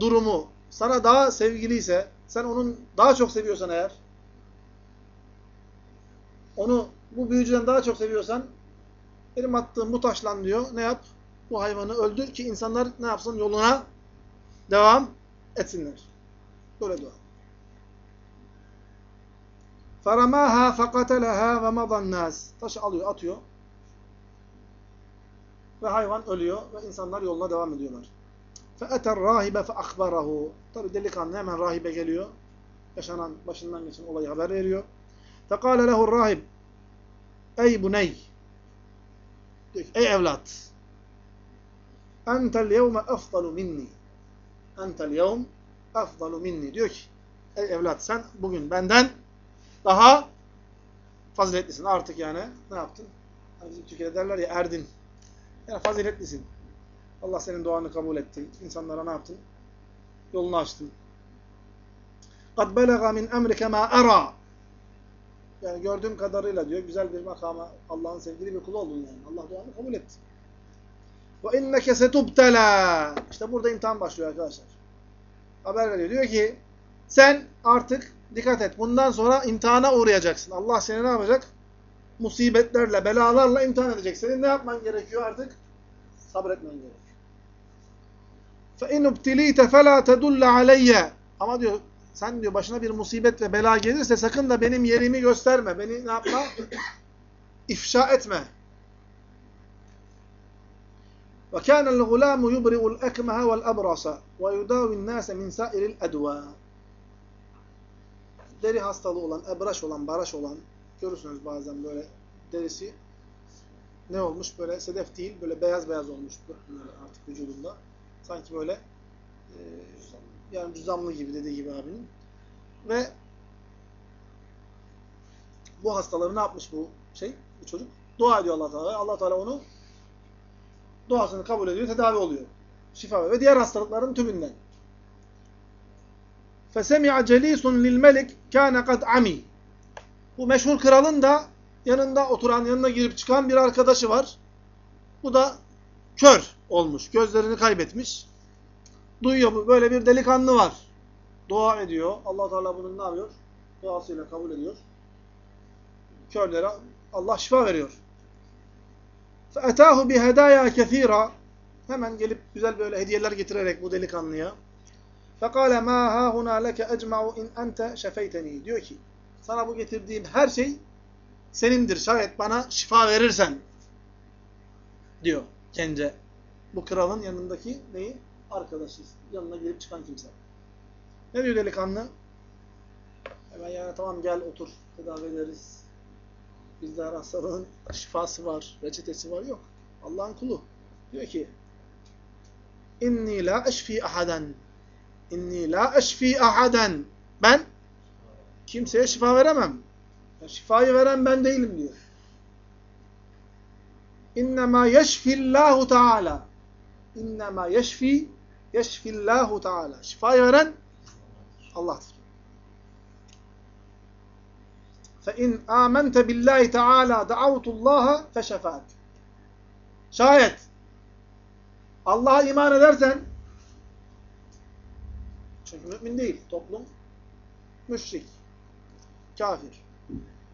Speaker 1: durumu sana daha sevgiliyse sen onun daha çok seviyorsan eğer onu bu büyücüden daha çok seviyorsan benim attığım bu taşlan diyor ne yap? Bu hayvanı öldür ki insanlar ne yapsın? Yoluna devam etsinler. Böyle dua. فَرَمَاهَا فَقَتَلَهَا وَمَضَى النَّاسِ Taşı alıyor, atıyor. Ve hayvan ölüyor ve insanlar yoluna devam ediyorlar. فَأَتَى الرَّاهِبَ فَأَخْبَرَهُ Tabi delikanlı hemen rahibe geliyor. Yaşanan, başından geçen olayı haber veriyor. فَقَالَ لَهُ الرَّاهِبِ Ey buney! Diyor ki, ey evlat! Entel yevme afdalu minni. Entel yevm afdalu minni. Diyor ki, ey evlat sen bugün benden daha faziletlisin. Artık yani ne yaptın? Hani bizim Türkiye'de derler ya erdin. Yani faziletlisin. Allah senin duanı kabul etti. İnsanlara ne yaptın? Yolunu açtın. قَدْ بَلَغَ مِنْ اَمْرِكَ مَا اَرَى Yani gördüğüm kadarıyla diyor, güzel bir makama Allah'ın sevgili bir kulu oldun yani. Allah duanı kabul etti. وَاِنَّكَ سَتُبْتَلَى İşte burada imtihan başlıyor arkadaşlar. Haber veriyor. Diyor ki, sen artık dikkat et. Bundan sonra imtihana uğrayacaksın. Allah seni ne yapacak? Musibetlerle, belalarla imtihan edecek. Senin ne yapman gerekiyor artık? Sabretmen gerekiyor. فَاِنْ اُبْتِل۪يتَ فَلَا تَدُلَّ عَلَيَّ Ama diyor, sen diyor başına bir musibet ve bela gelirse sakın da benim yerimi gösterme. Beni ne yapma? İfşa etme. وَكَانَ الْغُلَامُ يُبْرِئُ الْاَكْمَهَ وَالْأَبْرَصَ وَيُدَاوِ النَّاسَ مِنْ سَائِرِ الْاَدْوَى Deri hastalığı olan, ebraş olan, baraş olan, görürsünüz bazen böyle derisi ne olmuş? Böyle sedef değil, böyle beyaz beyaz olmuş böyle artık vücudunda. Sanki böyle e, yani cüzamlı gibi dediği gibi abinin. Ve bu hastaları ne yapmış bu şey, bu çocuk? Dua ediyor Allah Teala. Allah Teala onu duasını kabul ediyor, tedavi oluyor. Şifa ve diğer hastalıkların tümünden. فَسَمِعَ جَلِيسٌ لِلْمَلِكِ كَانَ قَدْ عَمِي Bu meşhur kralın da yanında oturan, yanına girip çıkan bir arkadaşı var. Bu da kör olmuş, gözlerini kaybetmiş. Duyuyor bu, böyle bir delikanlı var. Dua ediyor. allah Teala bunun ne yapıyor? Duasıyla kabul ediyor. Körlere Allah şifa veriyor. فَاَتَاهُ بِهَدَايَا كَثِيرًا Hemen gelip güzel böyle hediyeler getirerek bu delikanlıya. فَقَالَ مَا هَا هُنَا لَكَ اَجْمَعُ اِنْ اَنْتَ شَفَيْتَنِي Diyor ki, sana bu getirdiğim her şey senindir. Şayet bana şifa verirsen diyor gence. Bu kralın yanındaki neyi? Arkadaşı. Yanına gelip çıkan kimse. Ne diyor delikanlı? Hemen yani tamam gel otur. Tedavi ederiz. Bizde her hastalığın şifası var, reçetesi var. Yok. Allah'ın kulu. Diyor ki İnni la eşfi ahaden. İnni la eşfi ahaden. Ben kimseye şifa veremem. Yani şifayı veren ben değilim diyor. İnnemâ yeşfillâhu teâlâ. İnnemâ yeşfi yeşfillâhu teâlâ. Şifayı veren Allah'tır. فَاِنْ آمَنْتَ بِاللّٰهِ تَعَالَى دَعَوْتُ اللّٰهَ فَشَفَاكَ Şayet Allah'a iman edersen çünkü mümin değil, toplum müşrik, kafir.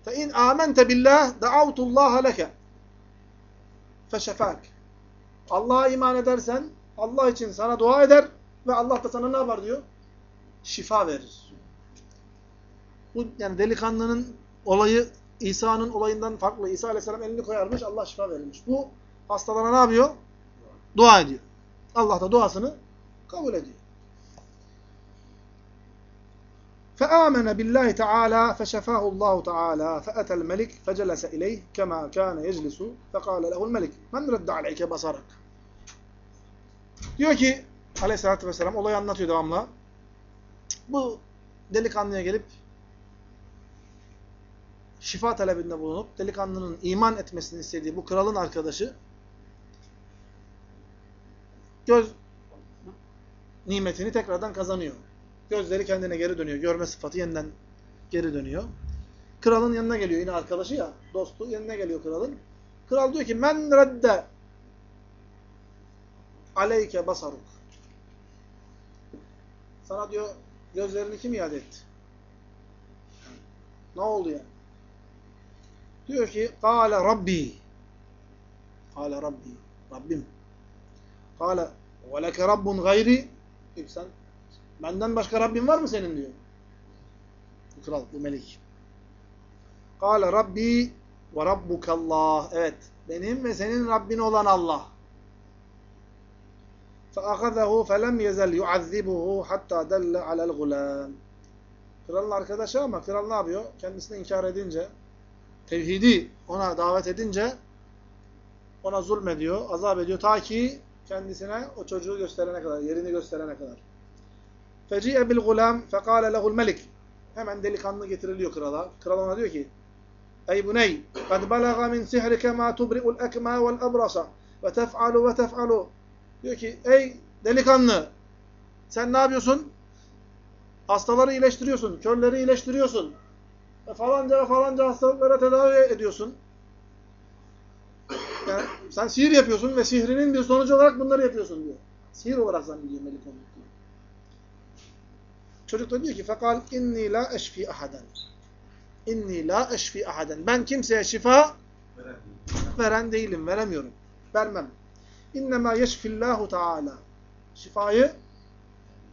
Speaker 1: فَاِنْ آمَنْتَ بِاللّٰهِ دَعَوْتُ اللّٰهَ لَكَ فَشَفَاكَ Allah'a iman edersen Allah için sana dua eder ve Allah da sana ne yapar diyor? Şifa verir. Bu yani delikanlının olayı İsa'nın olayından farklı. İsa Aleyhisselam elini koyarmış, Allah şifa verilmiş. Bu hastalara ne yapıyor? Dua ediyor. Allah da duasını kabul ediyor. فآمن بالله تعالى فشفاه الله تعالى فأتى الملك فجلس إليه كما كان يجلس فقال له الملك من رد عليك بصرك Diyor ki aleyhissalatü vesselam olayı anlatıyor devamlı. Bu delikanlıya gelip şifa talebinde bulunup delikanlının iman etmesini istediği bu kralın arkadaşı göz nimetini tekrardan kazanıyor. Gözleri kendine geri dönüyor. Görme sıfatı yeniden geri dönüyor. Kralın yanına geliyor yine arkadaşı ya, dostu yanına geliyor kralın. Kral diyor ki men redde aleyke basaruk. Sana diyor gözlerini kim iade etti? Ne oldu ya? Diyor ki Kale Rabbi Kale Rabbi Rabbim Kale ve leke Rabbun gayri sen benden başka Rabbin var mı senin diyor. Bu kral, bu melik. Kale Rabbi ve Rabbukallah. Evet, benim ve senin Rabbin olan Allah. فَأَخَذَهُ فَلَمْ يَزَلْ يُعَذِّبُهُ حَتَّى دَلَّ عَلَى الْغُلَامِ Kralın arkadaşı ama kral ne yapıyor? Kendisini inkar edince, tevhidi ona davet edince ona zulmediyor, azap ediyor ta ki kendisine o çocuğu gösterene kadar, yerini gösterene kadar. فَجِئَ بِالْغُلَامِ فَقَالَ لَهُ الْمَلِكِ Hemen delikanlı getiriliyor krala. Kral ona diyor ki Ey buney, قَدْ بَلَغَ مِنْ سِحْرِكَ مَا تُبْرِئُ الْاَكْمَا وَالْأَبْرَصَ وَتَفْعَلُ وَتَفْعَلُ Diyor ki, ey delikanlı, sen ne yapıyorsun? Hastaları iyileştiriyorsun, körleri iyileştiriyorsun. Ve falanca falanca hastalıklara tedavi ediyorsun. Yani sen sihir yapıyorsun ve sihrinin bir sonucu olarak bunları yapıyorsun diyor. Sihir olarak zannediyor Melik onu. Çocuk da diyor ki fekal inni la eşfi ahaden. İnni la eşfi ahaden. Ben kimseye şifa veren değilim, veremiyorum. Vermem. İnnemâ yeşfillâhu teâlâ. Şifayı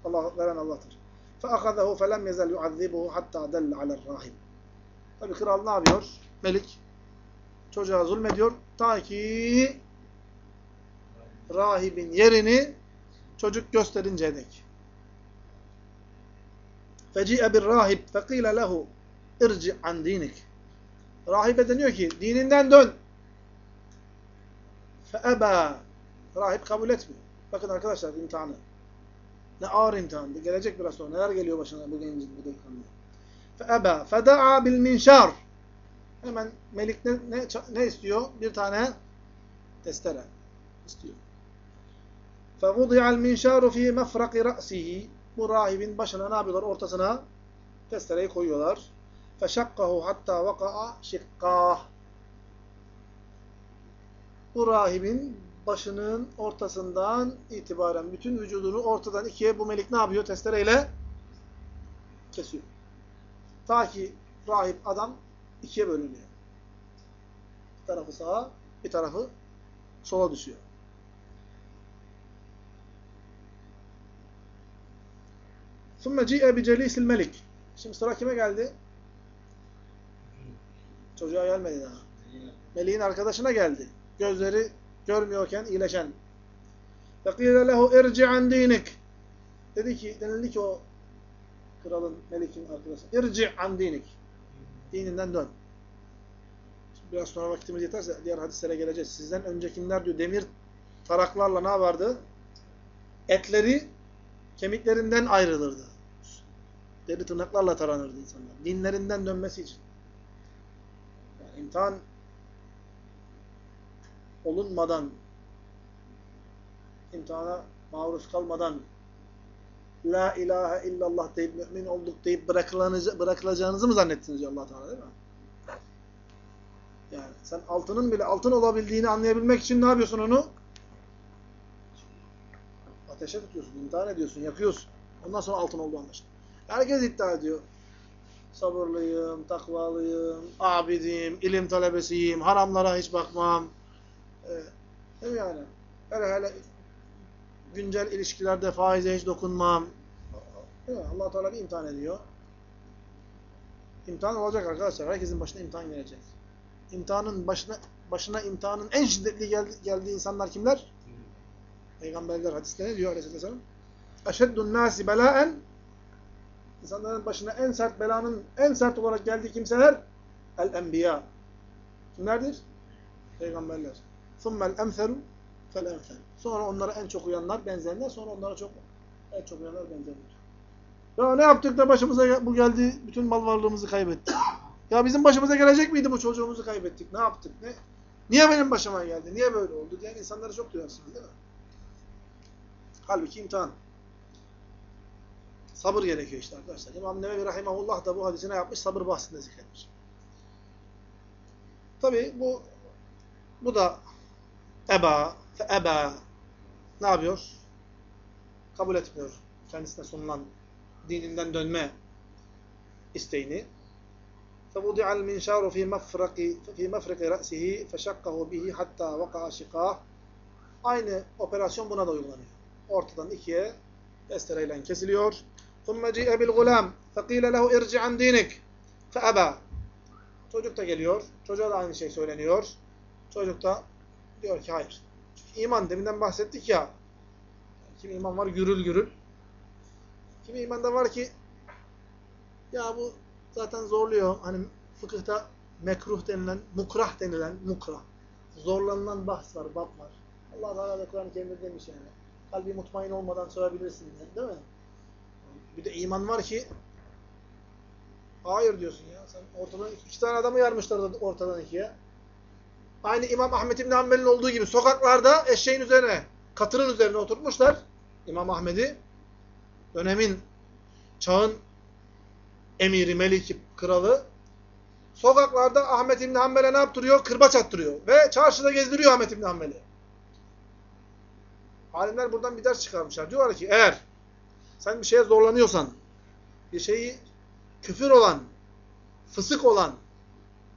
Speaker 1: Allah veren Allah'tır. فَأَخَذَهُ فَلَمْ يَزَلْ يُعَذِّبُهُ حَتَّى دَلَّ عَلَى الرَّاهِبِ Tabi kral ne yapıyor? Melik çocuğa zulmediyor. Ta ki rahibin yerini çocuk gösterinceye dek. فَجِئَ بِالرَّاهِبْ فَقِيلَ لَهُ اِرْجِعْ عَنْ دِينِكِ Rahibe deniyor ki dininden dön. فَأَبَى Rahip kabul etmiyor. Bakın arkadaşlar imtihanı. Ne ağır imtihan. Gelecek biraz sonra. Neler geliyor başına bu gencin, bu delikanlıya. فَأَبَى فَدَعَى بِالْمِنْشَارِ Hemen Melik ne, ne, ne istiyor? Bir tane testere istiyor. فَوُضِعَ الْمِنْشَارُ ف۪ي مَفْرَقِ رَأْسِهِ Bu rahibin başına ne yapıyorlar? Ortasına testereyi koyuyorlar. فَشَقَّهُ hatta وَقَعَ شِقَّهِ Bu rahibin başının ortasından itibaren bütün vücudunu ortadan ikiye bu melik ne yapıyor? Testereyle kesiyor. Ta ki rahip adam ikiye bölünüyor. Bir tarafı sağa, bir tarafı sola düşüyor. ثُمَّ جِئَ بِجَلِيسِ الْمَلِكِ Şimdi sıra kime geldi? Çocuğa gelmedi daha. Meleğin arkadaşına geldi. Gözleri görmüyorken iyileşen. فَقِيلَ لَهُ اِرْجِ عَنْ دِينِكَ Dedi ki, denildi ki o kralın, melikin arkadaşı. اِرْجِ عَنْ دِينِكَ Dininden dön. Şimdi biraz sonra vaktimiz yeterse diğer hadislere geleceğiz. Sizden öncekiler diyor demir taraklarla ne vardı? Etleri kemiklerinden ayrılırdı. Deri tırnaklarla taranırdı insanlar. Dinlerinden dönmesi için. Yani imtihan olunmadan, imtihana maruz kalmadan La ilahe illallah deyip mümin olduk deyip bırakılacağınızı mı zannettiniz diyor allah Teala değil mi? Yani sen altının bile altın olabildiğini anlayabilmek için ne yapıyorsun onu? Ateşe tutuyorsun, imtihan ediyorsun, yakıyorsun. Ondan sonra altın olduğu anlaşılıyor. Herkes iddia ediyor. Sabırlıyım, takvalıyım, abidim, ilim talebesiyim, haramlara hiç bakmam. Ee, değil yani? Hele hele güncel ilişkilerde faize hiç dokunmam. Allah Teala bir imtihan ediyor. İmtihan olacak arkadaşlar. Herkesin başına imtihan gelecek. İmtihanın başına başına imtihanın en şiddetli geldi, geldiği insanlar kimler? Peygamberler hadiste ne diyor aleyhisselam? Eşeddun nasi belaen İnsanların başına en sert belanın en sert olarak geldiği kimseler el-enbiya. Kimlerdir? Peygamberler. ثُمَّ الْاَمْثَلُ فَالْاَمْثَلُ Sonra onlara en çok uyanlar, benzeyenler. Sonra onlara çok en çok uyanlar, benzeyenler. Ya ne yaptık da başımıza bu geldi, bütün mal varlığımızı kaybettik. Ya bizim başımıza gelecek miydi bu çocuğumuzu kaybettik? Ne yaptık? Ne? Niye benim başıma geldi? Niye böyle oldu? diyen insanları çok duyarsınız değil mi? Halbuki imtihan. Sabır gerekiyor işte arkadaşlar. İmam Nevevi Rahimahullah da bu hadisine yapmış, sabır bahsinde zikretmiş. Tabi bu bu da eba, fe eba ne yapıyor? Kabul etmiyor kendisine sunulan dininden dönme isteğini. فَوُضِعَ الْمِنْشَارُ فِي مَفْرَقِ فِي مَفْرِقِ رَأْسِهِ فَشَقَّهُ بِهِ hatta وَقَعَ شِقَاهِ Aynı operasyon buna da uygulanıyor. Ortadan ikiye testereyle kesiliyor. ثُمَّ جِئَ بِالْغُلَامِ فَقِيلَ لَهُ اِرْجِ عَنْ دِينِكَ فَأَبَى Çocuk da geliyor. Çocuğa da aynı şey söyleniyor. Çocuk da diyor ki hayır. Çünkü iman deminden bahsettik ya. Kimi iman var gürül gürül. Kimi iman da var ki ya bu zaten zorluyor. Hani fıkıhta mekruh denilen, mukrah denilen, mukrah. Zorlanılan bahs var, bab var. Allah Teala da Kur'an-ı Kerim'de demiş yani. Kalbi mutmain olmadan sorabilirsin değil mi? Bir de iman var ki hayır diyorsun ya. Sen ortadan iki tane adamı yarmışlar ortadan ikiye. Aynı İmam Ahmet İbn Hanbel'in olduğu gibi sokaklarda eşeğin üzerine, katırın üzerine oturtmuşlar İmam Ahmet'i. Dönemin, çağın emiri, meliki, kralı. Sokaklarda Ahmet İbn Hanbel'e ne yaptırıyor? Kırbaç attırıyor. Ve çarşıda gezdiriyor Ahmet İbn Hanbel'i. Alimler buradan bir ders çıkarmışlar. Diyorlar ki eğer sen bir şeye zorlanıyorsan, bir şeyi küfür olan, fısık olan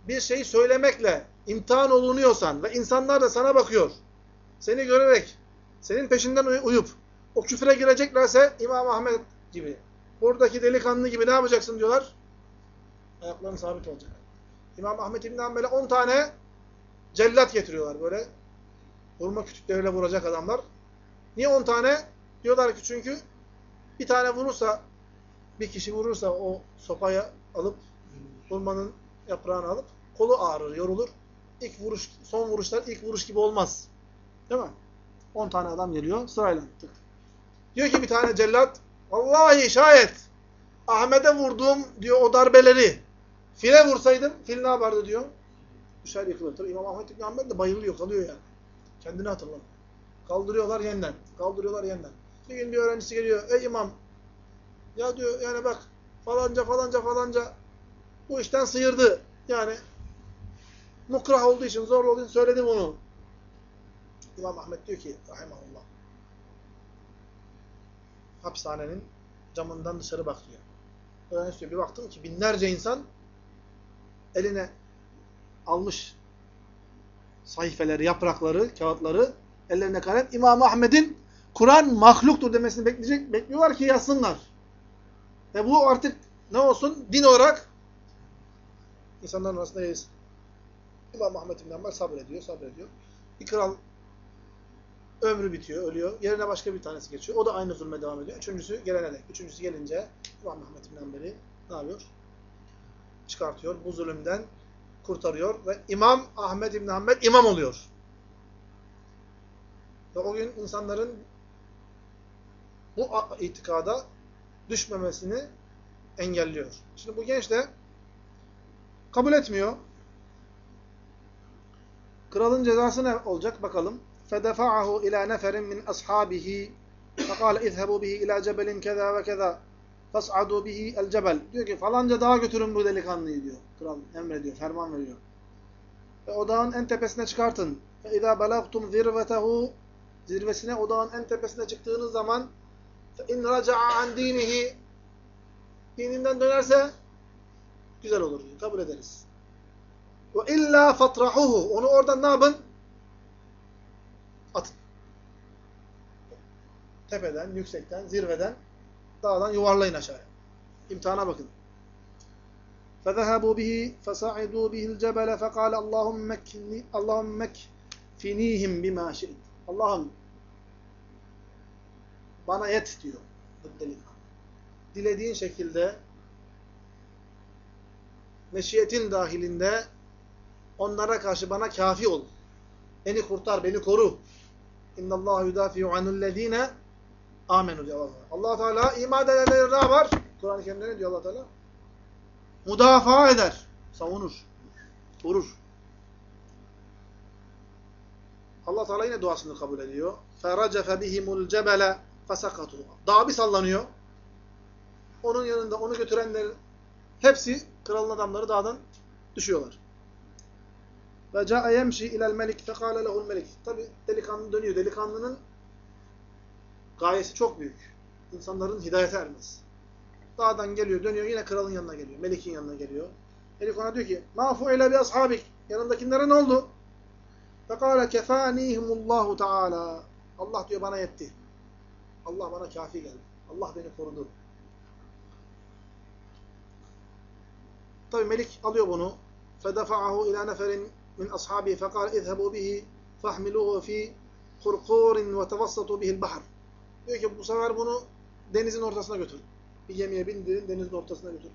Speaker 1: bir şeyi söylemekle imtihan olunuyorsan ve insanlar da sana bakıyor, seni görerek, senin peşinden uyup o küfre gireceklerse İmam Ahmet gibi, buradaki delikanlı gibi ne yapacaksın diyorlar? Ayakların sabit olacak. İmam Ahmet İbn Hanbel'e 10 tane cellat getiriyorlar böyle. Vurma kütükleriyle vuracak adamlar. Niye 10 tane? Diyorlar ki çünkü bir tane vurursa, bir kişi vurursa o sopaya alıp, vurmanın yaprağını alıp, kolu ağrır, yorulur. İlk vuruş, son vuruşlar ilk vuruş gibi olmaz. Değil mi? 10 tane adam geliyor, sırayla tık. Diyor ki bir tane cellat, vallahi şayet Ahmet'e vurduğum diyor o darbeleri file vursaydım, fil ne yapardı diyor. Düşer yıkılır. İmam Ahmet İbni Hanbel de bayılıyor, kalıyor yani. Kendini hatırlamıyor. Kaldırıyorlar yeniden. Kaldırıyorlar yeniden. Bir gün bir öğrencisi geliyor. Ey imam ya diyor yani bak falanca falanca falanca bu işten sıyırdı. Yani mukrah olduğu için, zor olduğu için söyledi bunu. İmam Ahmet diyor ki rahimahullah hapishanenin camından dışarı bak diyor. Öğrenci diyor bir baktım ki binlerce insan eline almış sayfeleri, yaprakları, kağıtları ellerine kalem İmam Ahmet'in Kur'an mahluktur demesini bekleyecek, bekliyorlar ki yazsınlar. Ve bu artık ne olsun? Din olarak insanların arasında yayılsın. İmam Ahmet bin Hanbel sabrediyor, sabrediyor. Bir kral ömrü bitiyor, ölüyor. Yerine başka bir tanesi geçiyor. O da aynı zulme devam ediyor. Üçüncüsü gelene dek. Üçüncüsü gelince İmam Ahmet bin Hanbel'i ne yapıyor? Çıkartıyor. Bu zulümden kurtarıyor ve İmam Ahmet bin Hanbel imam oluyor. Ve o gün insanların bu itikada düşmemesini engelliyor. Şimdi bu genç de kabul etmiyor. Kralın cezası ne olacak bakalım. فَدَفَعَهُ اِلَى نَفَرٍ مِنْ أَصْحَابِهِ فَقَالَ اِذْهَبُوا بِهِ اِلَى جَبَلٍ كَذَا وَكَذَا فَاسْعَدُوا بِهِ الْجَبَلِ Diyor ki falanca dağa götürün bu delikanlıyı diyor. Kral emrediyor, ferman veriyor. Ve o dağın en tepesine çıkartın. فَاِذَا بَلَغْتُمْ ذِرْوَتَهُ Zirvesine, o dağın en tepesine çıktığınız zaman فَاِنْ رَجَعَ عَنْ دِينِهِ Dininden dönerse güzel olur diyor. Kabul ederiz. Ve illa fatrahuhu. Onu oradan ne yapın? Atın. Tepeden, yüksekten, zirveden, dağdan yuvarlayın aşağıya. İmtihana bakın. فَذَهَبُوا بِهِ فَسَعِدُوا بِهِ الْجَبَلَ فَقَالَ اللّٰهُمْ مَكْفِن۪يهِمْ بِمَا شِئِتْ Allah'ım bana yet diyor bu delikanlı. Dilediğin şekilde meşiyetin dahilinde Onlara karşı bana kafi ol. Beni kurtar, beni koru. İnna Allah yudafi'u anullezine amenu diyor Allah. Allah Teala iman edenlere ne yapar? Kur'an-ı Kerim'de ne diyor Allah Teala? Müdafaa eder, savunur, korur. Allah Teala yine duasını kabul ediyor. Feracefe bihimul cebele fesakatu. Dağ bir sallanıyor. Onun yanında onu götürenler hepsi kralın adamları dağdan düşüyorlar. Ve ca'e yemşi ilel melik fekale lehul melik. Tabi delikanlı dönüyor. Delikanlının gayesi çok büyük. İnsanların hidayete ermesi. Dağdan geliyor, dönüyor, yine kralın yanına geliyor. Melik'in yanına geliyor. Melik ona diyor ki, مَا فُعِلَ بِأَصْحَابِكَ Yanındakilere ne oldu? فَقَالَ كَفَانِيهِمُ اللّٰهُ Teala. Allah diyor bana yetti. Allah bana kafi geldi. Allah beni korudu. Tabi Melik alıyor bunu. فَدَفَعَهُ اِلَى نَفَرٍ مِنْ أَصْحَابِهِ فَقَالَ اِذْهَبُوا بِهِ فَحْمِلُوهُ ف۪ي قُرْقُورٍ وَتَوَسَّطُوا بِهِ الْبَحْرِ Diyor ki bu sefer bunu denizin ortasına götür. Bir gemiye bindirin, denizin ortasına götür.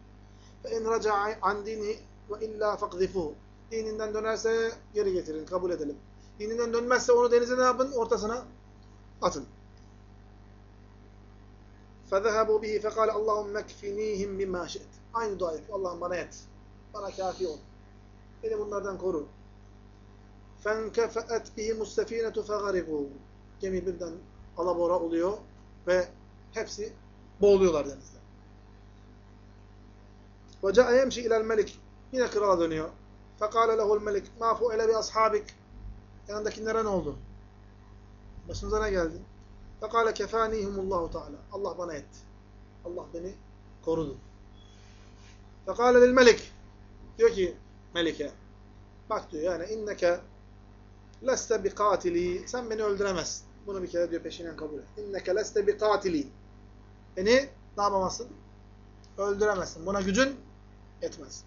Speaker 1: فَاِنْ رَجَعَ عَنْ دِينِ وَاِلَّا فَقْذِفُهُ Dininden dönerse geri getirin, kabul edelim. Dininden dönmezse onu denize ne yapın? Ortasına atın. فَذَهَبُوا بِهِ فَقَالَ اللّٰهُمْ مَكْفِن۪يهِمْ بِمَا شِئْتِ Aynı dua yapıyor. Allah'ım bana yet. Bana kafi ol. Beni bunlardan koru. فَاَنْكَفَأَتْ بِهِمُ السَّف۪ينَةُ فَغَرِقُوا Gemi birden alabora oluyor ve hepsi boğuluyorlar denizde. وَجَاءَ يَمْشِ اِلَى الْمَلِكِ Yine krala dönüyor. فَقَالَ لَهُ الْمَلِكِ مَا فُعِلَ بِأَصْحَابِكَ Yanındakilere ne oldu? Başınıza ne geldi? فَقَالَ كَفَانِيهُمُ اللّٰهُ Teala. Allah bana etti. Allah beni korudu. فَقَالَ لِلْمَلِكِ Diyor ki Melike, bak diyor yani inneke leste bi katili. Sen beni öldüremezsin. Bunu bir kere diyor peşinden kabul et. İnneke leste bi katili. Beni ne yapamazsın? Öldüremezsin. Buna gücün yetmez.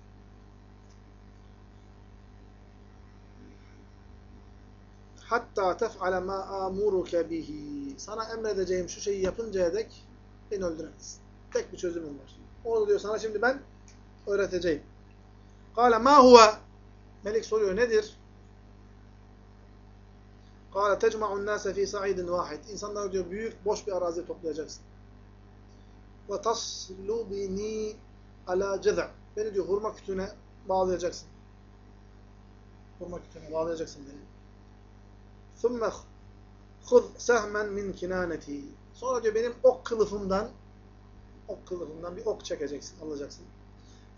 Speaker 1: Hatta tef'ale ma amuruke bihi. Sana emredeceğim şu şeyi yapıncaya dek beni öldüremezsin. Tek bir çözümüm var. Onu diyor sana şimdi ben öğreteceğim. Kale ma huve Melik soruyor nedir? Kale tecma'un nase fi sa'idin vahid. İnsanlar diyor büyük boş bir arazi toplayacaksın. Ve taslubini ala ceza. Beni diyor hurma kütüğüne bağlayacaksın. Hurma kütüğüne bağlayacaksın beni. Thumme khud sehmen min kinaneti. Sonra diyor benim ok kılıfımdan ok kılıfımdan bir ok çekeceksin, alacaksın.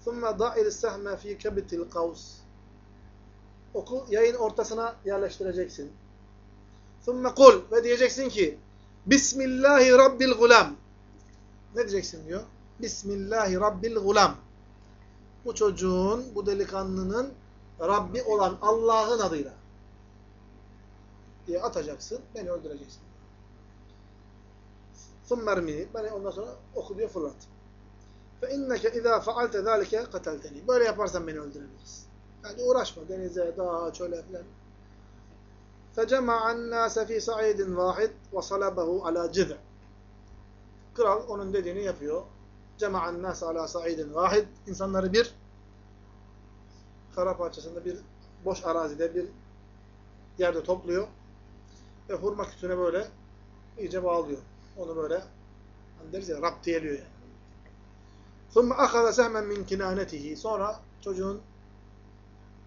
Speaker 1: ثُمَّ دَعِلْ السَّهْمَ ف۪ي كَبِتِ الْقَوْسِ Oku yayın ortasına yerleştireceksin. ثُمَّ kul Ve diyeceksin ki Bismillahi Rabbil gulam. Ne diyeceksin diyor? Bismillahi Rabbil gulam. Bu çocuğun, bu delikanlının Rabbi olan Allah'ın adıyla diye atacaksın, beni öldüreceksin. ثُمَّ اَرْمِنِ Beni ondan sonra oku diyor fırlat. فَاِنَّكَ اِذَا فَعَلْتَ ذَٰلِكَ قَتَلْتَنِي Böyle yaparsan beni öldürebilirsin. Yani uğraşma denize, dağa, çöle falan. فَجَمَعَ النَّاسَ ف۪ي سَعِيدٍ وَاحِدٍ وَصَلَبَهُ عَلَى جِذْعٍ Kral onun dediğini yapıyor. جَمَعَ النَّاسَ عَلَى سَعِيدٍ وَاحِدٍ İnsanları bir kara parçasında, bir boş arazide, bir yerde topluyor. Ve hurma kütüğüne böyle iyice bağlıyor. Onu böyle hani deriz ya raptiyeliyor yani. ثُمَّ أَخَذَ سَهْمًا مِنْ كِنَانَتِهِ Sonra çocuğun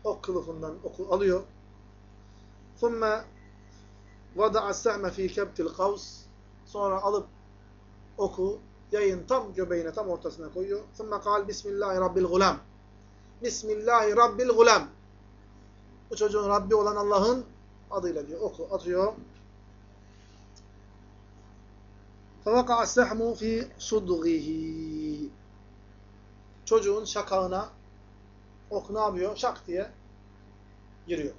Speaker 1: ok kılıfından oku alıyor. ثُمَّ وَدَعَ السَّهْمَ ف۪ي كَبْتِ الْقَوْسِ Sonra alıp oku yayın tam göbeğine, tam ortasına koyuyor. ثُمَّ قال Bismillahi Rabbil gulam. Bismillahi Rabbil gulam. Bu çocuğun Rabbi olan Allah'ın adıyla diyor. Oku, atıyor. فَوَقَعَ السَّحْمُ ف۪ي صُدْغِهِ Çocuğun şakağına ok ne yapıyor? Şak diye giriyor.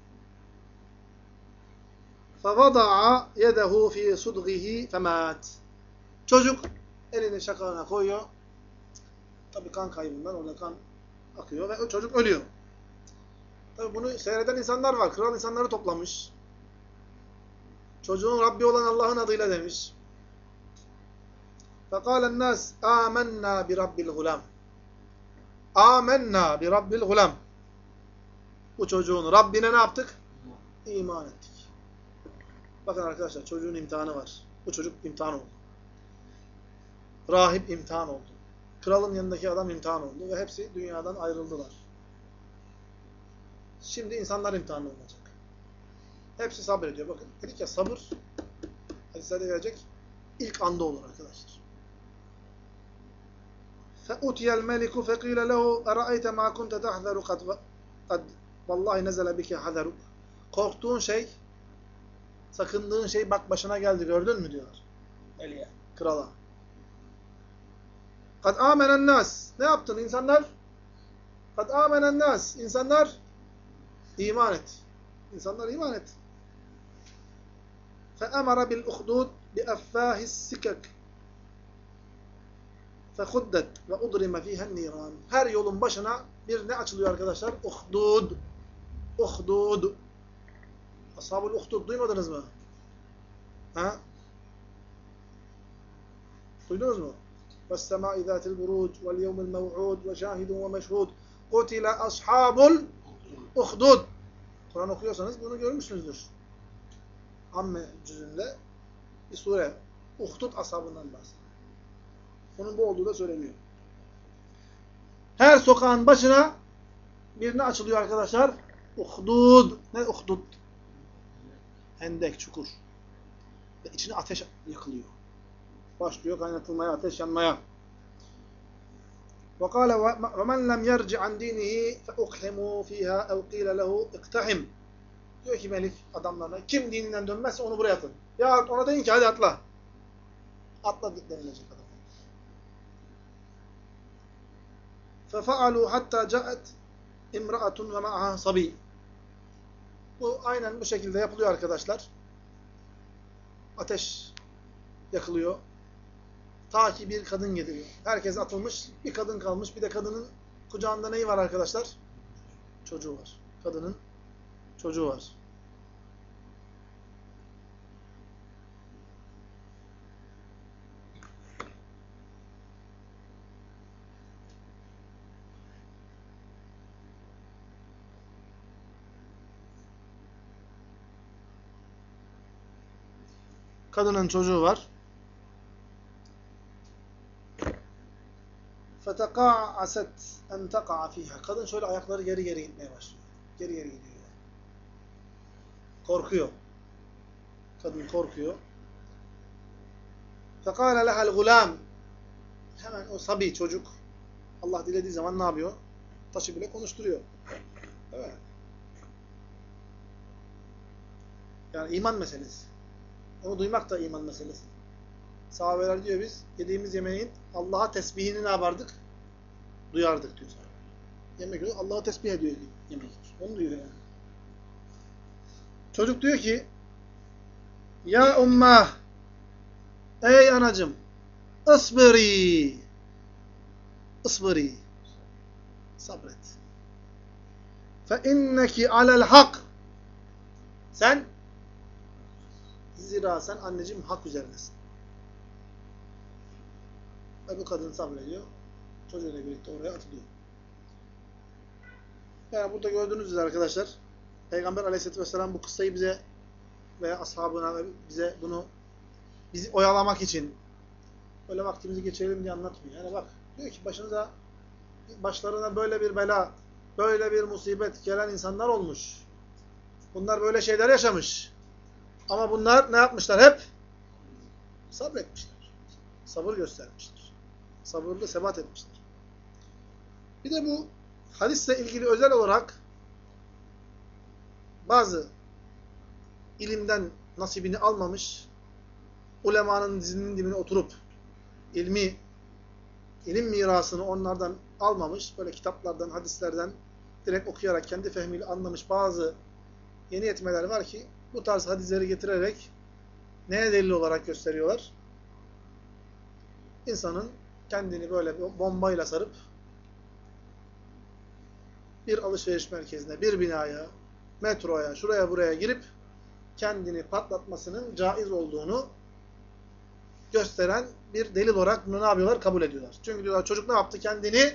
Speaker 1: فَوَضَعَ يَدَهُ ف۪ي صُدْغِهِ فَمَاتٍ Çocuk elini şakağına koyuyor. Tabi kan kaybından orada kan akıyor ve o çocuk ölüyor. Tabi bunu seyreden insanlar var. Kral insanları toplamış. Çocuğun Rabbi olan Allah'ın adıyla demiş. فَقَالَ النَّاسِ آمَنَّا بِرَبِّ الْغُلَامِ Amenna bi Rabbil gulam. Bu çocuğun Rabbine ne yaptık? İman ettik. Bakın arkadaşlar çocuğun imtihanı var. Bu çocuk imtihan oldu. Rahip imtihan oldu. Kralın yanındaki adam imtihan oldu ve hepsi dünyadan ayrıldılar. Şimdi insanlar imtihan olacak. Hepsi sabrediyor. Bakın dedik ya sabır hadislerde gelecek ilk anda olur arkadaşlar. فأتي الملك فقيل له أرأيت ما كنت تحذر قد قد والله نزل بك حذرك Korktuğun şey, sakındığın şey bak başına geldi gördün mü diyor. Eliye, krala. Kad amenen nas. Ne yaptın insanlar? Kad amenen nas. İnsanlar iman et. İnsanlar iman et. فَأَمَرَ بِالْاُخْدُودِ بِأَفَّاهِ السِّكَكِ فَخُدَّتْ وَاُضْرِمَ ف۪يهَا النِّيرَانِ Her yolun başına bir ne açılıyor arkadaşlar? Uhdud. Uhdud. Ashab-ül Uhdud duymadınız mı? Ha? Duydunuz mu? وَالسَّمَاءِ ذَاتِ الْبُرُوجِ وَالْيَوْمِ الْمَوْعُودِ وَشَاهِدٌ وَمَشْهُودٌ قُتِلَ أَصْحَابُ الْاُخْدُودِ Kur'an okuyorsanız bunu görmüşsünüzdür. Amme cüzünde bir sure. Uhdud ashabından bahsediyor. Onun bu olduğu da söyleniyor. Her sokağın başına birine açılıyor arkadaşlar. Uhdud. Ne uhdud? Hendek, çukur. Ve içine ateş yakılıyor. Başlıyor kaynatılmaya, ateş yanmaya. وقال ومن لم يرجع عن دينه فأقحموا فيها أو قيل له اقتحم Diyor ki Melik adamlarına kim dininden dönmezse onu buraya atın. Ya ona deyin ki hadi atla. Atla denilecek adam. فَفَعَلُوا حَتَّى جَاءَتْ اِمْرَأَةٌ وَمَعَهَا صَبِيٌّ bu aynen bu şekilde yapılıyor arkadaşlar. Ateş yakılıyor. Ta ki bir kadın geliyor. Herkes atılmış, bir kadın kalmış. Bir de kadının kucağında neyi var arkadaşlar? Çocuğu var. Kadının çocuğu var. Kadının çocuğu var. فَتَقَعَسَتْ اَنْ تَقَعَ ف۪يهَا Kadın şöyle ayakları geri geri gitmeye başlıyor. Geri geri gidiyor. Yani. Korkuyor. Kadın korkuyor. فَقَالَ لَهَا الْغُلَامِ Hemen o sabi çocuk Allah dilediği zaman ne yapıyor? Taşı bile konuşturuyor. Evet. Yani iman meselesi. Onu duymak da iman meselesi. Sahabeler diyor biz yediğimiz yemeğin Allah'a tesbihini ne yapardık? Duyardık diyor. Yemek yiyor. Allah'a tesbih ediyor yemek. Onu duyuyor yani. Çocuk diyor ki Ya ummah Ey anacım ısbiri ısbiri sabret. fe inneki alel hak. Sen zira sen anneciğim hak üzerindesin. Ve bu kadın sabrediyor. Çocuğuyla birlikte oraya atılıyor. Yani burada gördüğünüz üzere arkadaşlar Peygamber aleyhisselatü vesselam bu kıssayı bize veya ashabına bize bunu bizi oyalamak için böyle vaktimizi geçirelim diye anlatmıyor. Yani bak diyor ki başınıza başlarına böyle bir bela, böyle bir musibet gelen insanlar olmuş. Bunlar böyle şeyler yaşamış. Ama bunlar ne yapmışlar hep? Sabretmişler. Sabır göstermişler. Sabırlı sebat etmişler. Bir de bu hadisle ilgili özel olarak bazı ilimden nasibini almamış, ulemanın dizinin dibine oturup ilmi, ilim mirasını onlardan almamış, böyle kitaplardan, hadislerden direkt okuyarak kendi fehmiyle anlamış bazı yeni yetmeler var ki bu tarz hadisleri getirerek neye delil olarak gösteriyorlar? İnsanın kendini böyle bombayla sarıp bir alışveriş merkezine, bir binaya, metroya, şuraya buraya girip kendini patlatmasının caiz olduğunu gösteren bir delil olarak bunu ne yapıyorlar? Kabul ediyorlar. Çünkü diyorlar çocuk ne yaptı? Kendini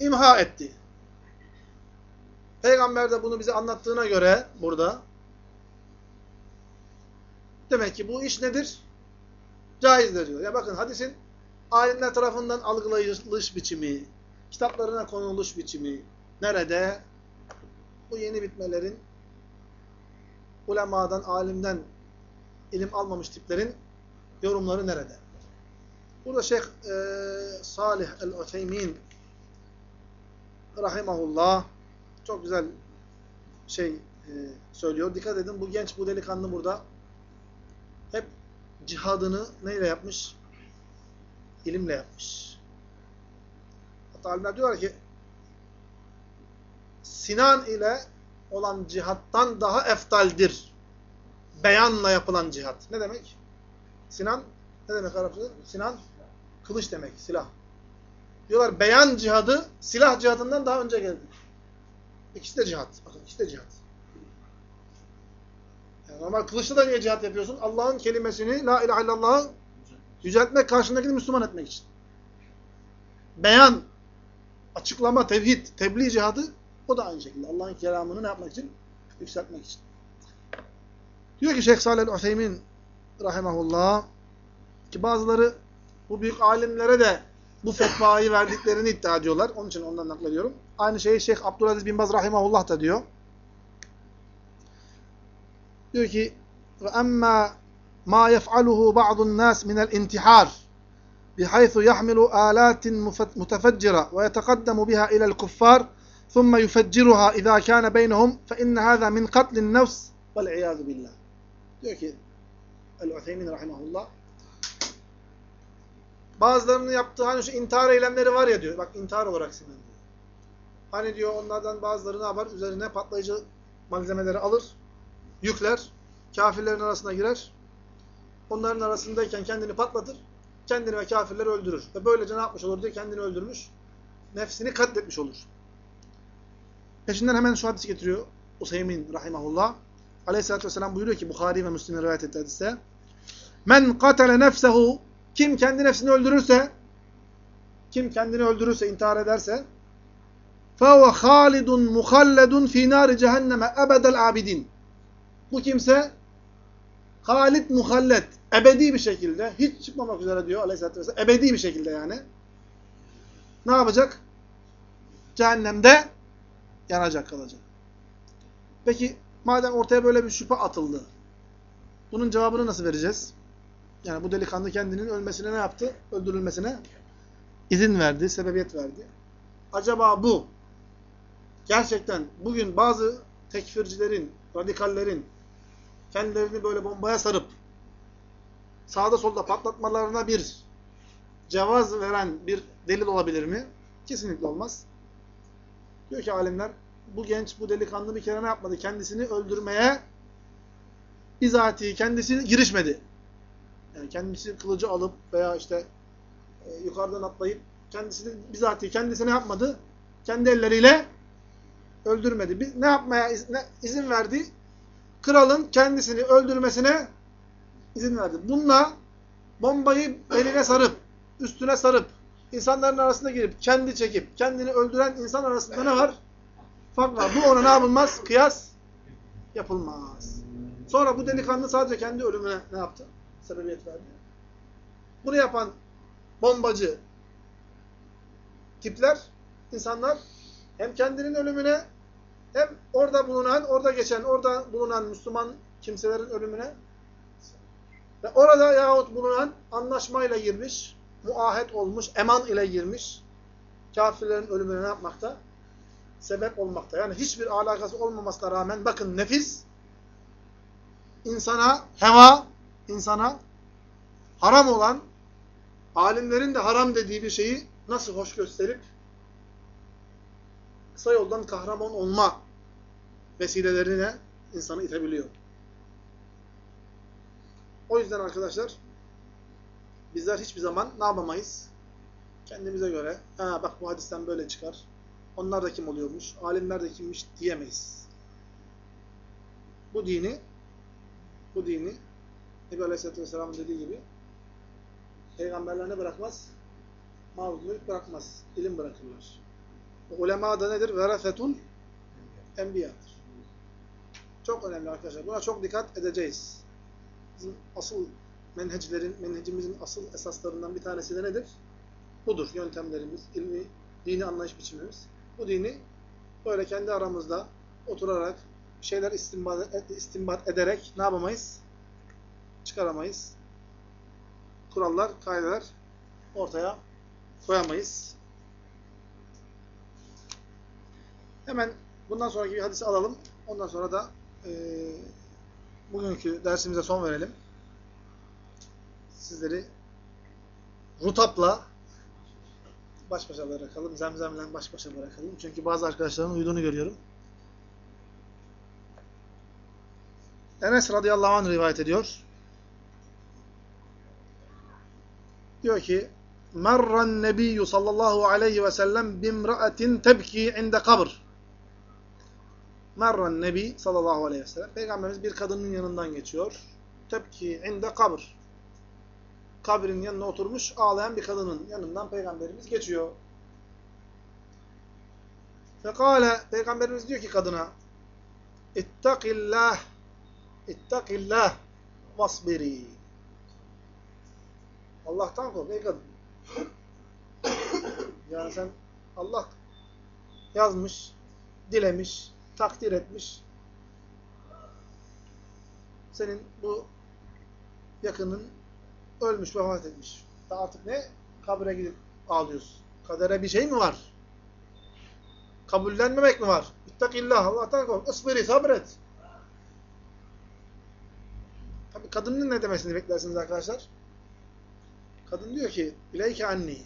Speaker 1: imha etti. Peygamber de bunu bize anlattığına göre burada demek ki bu iş nedir? Caizdir diyor. Ya bakın hadisin alimler tarafından algılayış biçimi, kitaplarına konuluş biçimi nerede? Bu yeni bitmelerin ulemadan, alimden ilim almamış tiplerin yorumları nerede? Burada Şeyh e, Salih el-Uteymin rahimahullah çok güzel şey e, söylüyor. Dikkat edin bu genç, bu delikanlı burada hep cihadını neyle yapmış? İlimle yapmış. Hatta alimler diyorlar ki Sinan ile olan cihattan daha eftaldir. Beyanla yapılan cihat. Ne demek? Sinan ne demek Arapçada? Sinan kılıç demek, silah. Diyorlar beyan cihadı silah cihadından daha önce geldi. İkisi de cihat. Bakın ikisi de cihat. Yani normal kılıçla da niye cihat yapıyorsun? Allah'ın kelimesini la ilahe illallah'ı yüceltmek, karşındakini Müslüman etmek için. Beyan, açıklama, tevhid, tebliğ cihadı o da aynı şekilde. Allah'ın kelamını ne yapmak için? Yükseltmek için. Diyor ki Şeyh Salih el-Useymin rahimahullah ki bazıları bu büyük alimlere de bu fetvayı verdiklerini iddia ediyorlar. Onun için ondan naklediyorum. Aynı şeyi Şeyh Abdülaziz bin Baz rahimahullah da diyor. Diyor ki ma yef'aluhu ba'dun nas min el-intihar bihaythu yahmilu alatin mutefeccira ve yetekaddemu biha ila el-kuffar ثم يفجرها إذا كان بينهم فإن هذا من قتل النفس والعياذ بالله. Diyor ki El-Utheymin rahimahullah bazılarının yaptığı hani şu intihar eylemleri var ya diyor. Bak intihar olarak sinirli. Hani diyor onlardan bazıları ne yapar? Üzerine patlayıcı malzemeleri alır, yükler, kafirlerin arasına girer. Onların arasındayken kendini patlatır, kendini ve kafirleri öldürür. Ve böylece ne yapmış olur diyor? Kendini öldürmüş, nefsini katletmiş olur. Peşinden hemen şu hadisi getiriyor Useymin rahimahullah. Aleyhisselatü vesselam buyuruyor ki Bukhari ve Müslim'in rivayet ettiği hadiste Men katale nefsehu kim kendi nefsini öldürürse kim kendini öldürürse, intihar ederse فَهُوَ خَالِدٌ مُخَلَّدٌ ف۪ي نَارِ cehenneme ebedel abidin. Bu kimse Halid muhallet, ebedi bir şekilde, hiç çıkmamak üzere diyor aleyhissalatü vesselam, ebedi bir şekilde yani. Ne yapacak? Cehennemde yanacak kalacak. Peki madem ortaya böyle bir şüphe atıldı, bunun cevabını nasıl vereceğiz? Yani bu delikanlı kendinin ölmesine ne yaptı? Öldürülmesine izin verdi, sebebiyet verdi. Acaba bu gerçekten bugün bazı tekfircilerin, radikallerin kendilerini böyle bombaya sarıp sağda solda patlatmalarına bir cevaz veren bir delil olabilir mi? Kesinlikle olmaz. Diyor ki alimler, bu genç, bu delikanlı bir kere ne yapmadı? Kendisini öldürmeye bizatihi kendisi girişmedi. Yani kendisi kılıcı alıp veya işte e, yukarıdan atlayıp kendisini bizatihi kendisine yapmadı. kendi elleriyle öldürmedi. Bir, ne yapmaya iz, ne, izin verdi? Kralın kendisini öldürmesine izin verdi. Bununla bombayı eline sarıp, üstüne sarıp, insanların arasında girip, kendi çekip, kendini öldüren insan arasında ne var? Fark var. Bu ona ne yapılmaz? Kıyas yapılmaz. Sonra bu delikanlı sadece kendi ölümüne ne yaptı? Sebebiyet verdi. Bunu yapan bombacı tipler, insanlar hem kendinin ölümüne hem orada bulunan, orada geçen, orada bulunan Müslüman kimselerin ölümüne ve orada yahut bulunan anlaşmayla girmiş, muahet olmuş, eman ile girmiş kafirlerin ölümüne ne yapmakta? Sebep olmakta. Yani hiçbir alakası olmamasına rağmen bakın nefis insana, heva insana haram olan alimlerin de haram dediği bir şeyi nasıl hoş gösterip kısa yoldan kahraman olma vesilelerine insanı itebiliyor. O yüzden arkadaşlar bizler hiçbir zaman ne yapamayız? Kendimize göre ha bak bu hadisten böyle çıkar. Onlar da kim oluyormuş? Alimler de kimmiş diyemeyiz. Bu dini bu dini Nebi Aleyhisselatü Vesselam'ın dediği gibi peygamberler ne bırakmaz? Mülk bırakmaz. İlim bırakırlar. Ulema da nedir? Verafetul enbiyadır. Çok önemli arkadaşlar. Buna çok dikkat edeceğiz. Bizim asıl menheclerin, menhecimizin asıl esaslarından bir tanesi de nedir? Budur. Yöntemlerimiz, ilmi, dini anlayış biçimimiz. Bu dini böyle kendi aramızda oturarak şeyler istinbat, istinbat ederek ne yapamayız? Çıkaramayız. Kurallar, kaideler ortaya koyamayız. Hemen bundan sonraki bir hadisi alalım. Ondan sonra da e, bugünkü dersimize son verelim. Sizleri Rutap'la baş başa bırakalım. Zemzem'le baş başa bırakalım. Çünkü bazı arkadaşların uyuduğunu görüyorum. Enes radıyallahu anh rivayet ediyor. Diyor ki Merran nebiyyü sallallahu aleyhi ve sellem bimra'atin tebki inde kabr. Merran nebi sallallahu aleyhi ve sellem. Peygamberimiz bir kadının yanından geçiyor. Tebki inde kabr. Kabrin yanına oturmuş ağlayan bir kadının yanından Peygamberimiz geçiyor. Fekale Peygamberimiz diyor ki kadına İttakillah İttakillah vasbiri Allah'tan kork ey kadın. Yani sen Allah yazmış, dilemiş, takdir etmiş. Senin bu yakının ölmüş, vefat etmiş. Da artık ne? Kabre gidip ağlıyorsun. Kadere bir şey mi var? Kabullenmemek mi var? İttakillah, Allah'tan kork. Isbiri, sabret. Tabi kadının ne demesini beklersiniz arkadaşlar? Kadın diyor ki, bileyke anni.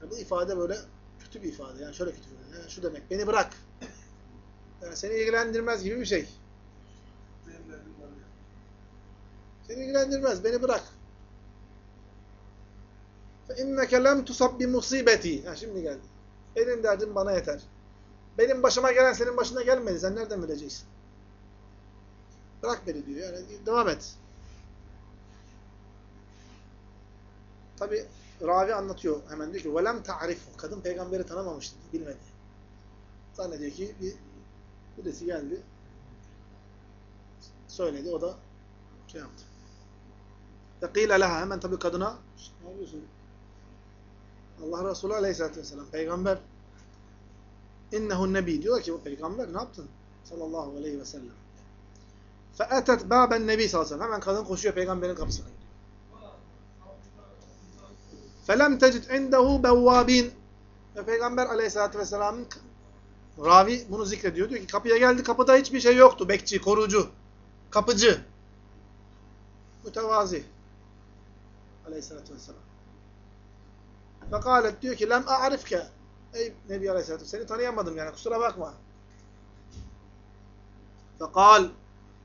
Speaker 1: Yani bu ifade böyle kötü bir ifade. Yani şöyle kötü bir ifade. Yani şu demek, beni bırak. Yani seni ilgilendirmez gibi bir şey. Seni ilgilendirmez, beni bırak. فَاِنَّكَ لَمْ تُصَبْ بِمُصِيبَتِي Ha şimdi geldi. Benim derdim bana yeter. Benim başıma gelen senin başına gelmedi. Sen nereden bileceksin? Bırak beni diyor. Yani devam et. Tabi ravi anlatıyor hemen diyor ki وَلَمْ تَعْرِفُ Kadın peygamberi tanımamıştı. Bilmedi. Zannediyor ki bir birisi geldi. Söyledi. O da şey yaptı. Fekile leha hemen tabi kadına ne yapıyorsun? Allah Resulü Aleyhisselatü Vesselam peygamber innehu nebi diyor ki bu peygamber ne yaptın? Sallallahu aleyhi ve sellem. Fe'etet bâben nebi sallallahu aleyhi ve sellem. Hemen kadın koşuyor peygamberin kapısına gidiyor. Felem tecid indehu bevvabin. Ve peygamber aleyhissalatü vesselamın ravi bunu zikrediyor. Diyor ki kapıya geldi kapıda hiçbir şey yoktu. Bekçi, korucu, kapıcı. Mütevazi. Aleyhissalatü vesselam. Fekalet diyor ki lem a'rifke. Ey Nebi Aleyhisselatü seni tanıyamadım yani kusura bakma. Fekal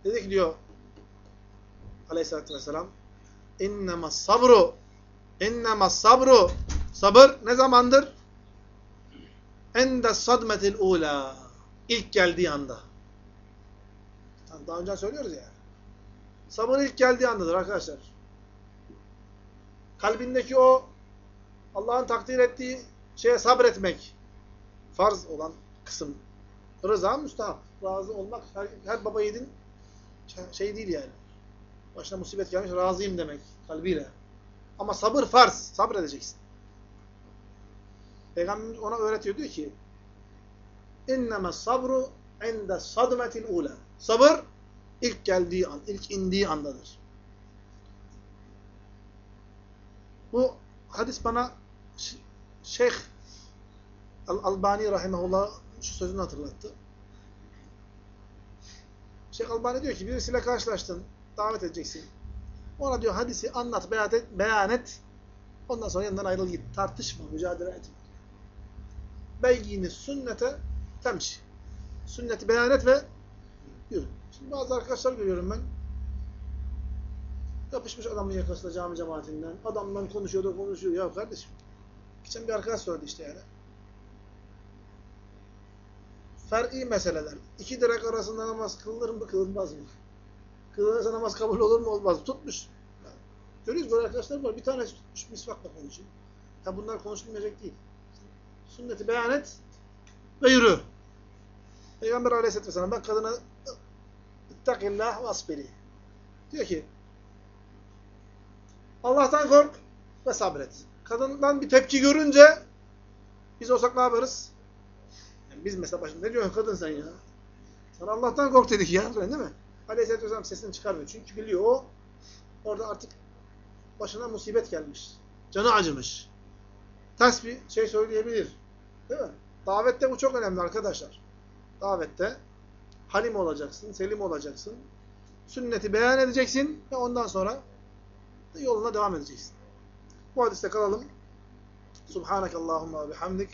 Speaker 1: dedi ki diyor Aleyhisselatü vesselam innema sabru innema sabru sabır ne zamandır? inde sadmetil ula. İlk geldiği anda. Daha önce söylüyoruz ya. Sabır ilk geldiği andadır arkadaşlar. Kalbindeki o Allah'ın takdir ettiği şeye sabretmek. Farz olan kısım. Rıza müstahap. Razı olmak her, her baba yiğidin şey değil yani. Başına musibet gelmiş razıyım demek kalbiyle. Ama sabır farz. Sabredeceksin. Peygamberimiz ona öğretiyor diyor ki İnneme sabru inde sadmetil ula. Sabır ilk geldiği an, ilk indiği andadır. Bu hadis bana Şeyh Al-Albani rahimahullah şu sözünü hatırlattı. Şeyh Albani diyor ki birisiyle karşılaştın, davet edeceksin. Ona diyor hadisi anlat, beyan et, beyan et. Ondan sonra yanından ayrıl git. Tartışma, mücadele etme. Beyyini sünnete temşi. Sünneti beyan et ve yürü. Şimdi bazı arkadaşlar görüyorum ben. Yapışmış adamın yakasında cami cemaatinden. Adamdan konuşuyor da konuşuyor. Ya kardeşim. Geçen bir arkadaş söyledi işte yani. Fer'i meseleler. İki direk arasında namaz kılınır mı kılınmaz mı? Kılınırsa namaz kabul olur mu olmaz mı? Tutmuş. Yani görüyoruz böyle arkadaşlar var. Bir tanesi tutmuş misvakla konuşuyor. Ya bunlar konuşulmayacak değil. Sünneti beyan et ve yürü. Peygamber aleyhisselatü vesselam ben kadına ittakillah ve asbiri. Diyor ki Allah'tan kork ve sabret. Kadından bir tepki görünce biz olsak ne yaparız? Yani biz mesela başında ne diyorsun kadın sen ya? Sana Allah'tan kork dedik ya. Öyle değil mi? Aleyhisselatü vesselam sesini çıkarmıyor. Çünkü biliyor o orada artık başına musibet gelmiş. Canı acımış. Ters bir şey söyleyebilir. Değil mi? Davette bu çok önemli arkadaşlar. Davette halim olacaksın, selim olacaksın. Sünneti beyan edeceksin ve ondan sonra yoluna devam edeceksin. Bu hadiste kalalım. Subhanakallahumma ve bihamdik.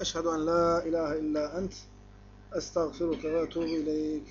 Speaker 1: Eşhedü en la ilahe illa ent. Estağfiruke ve etubu ileyk.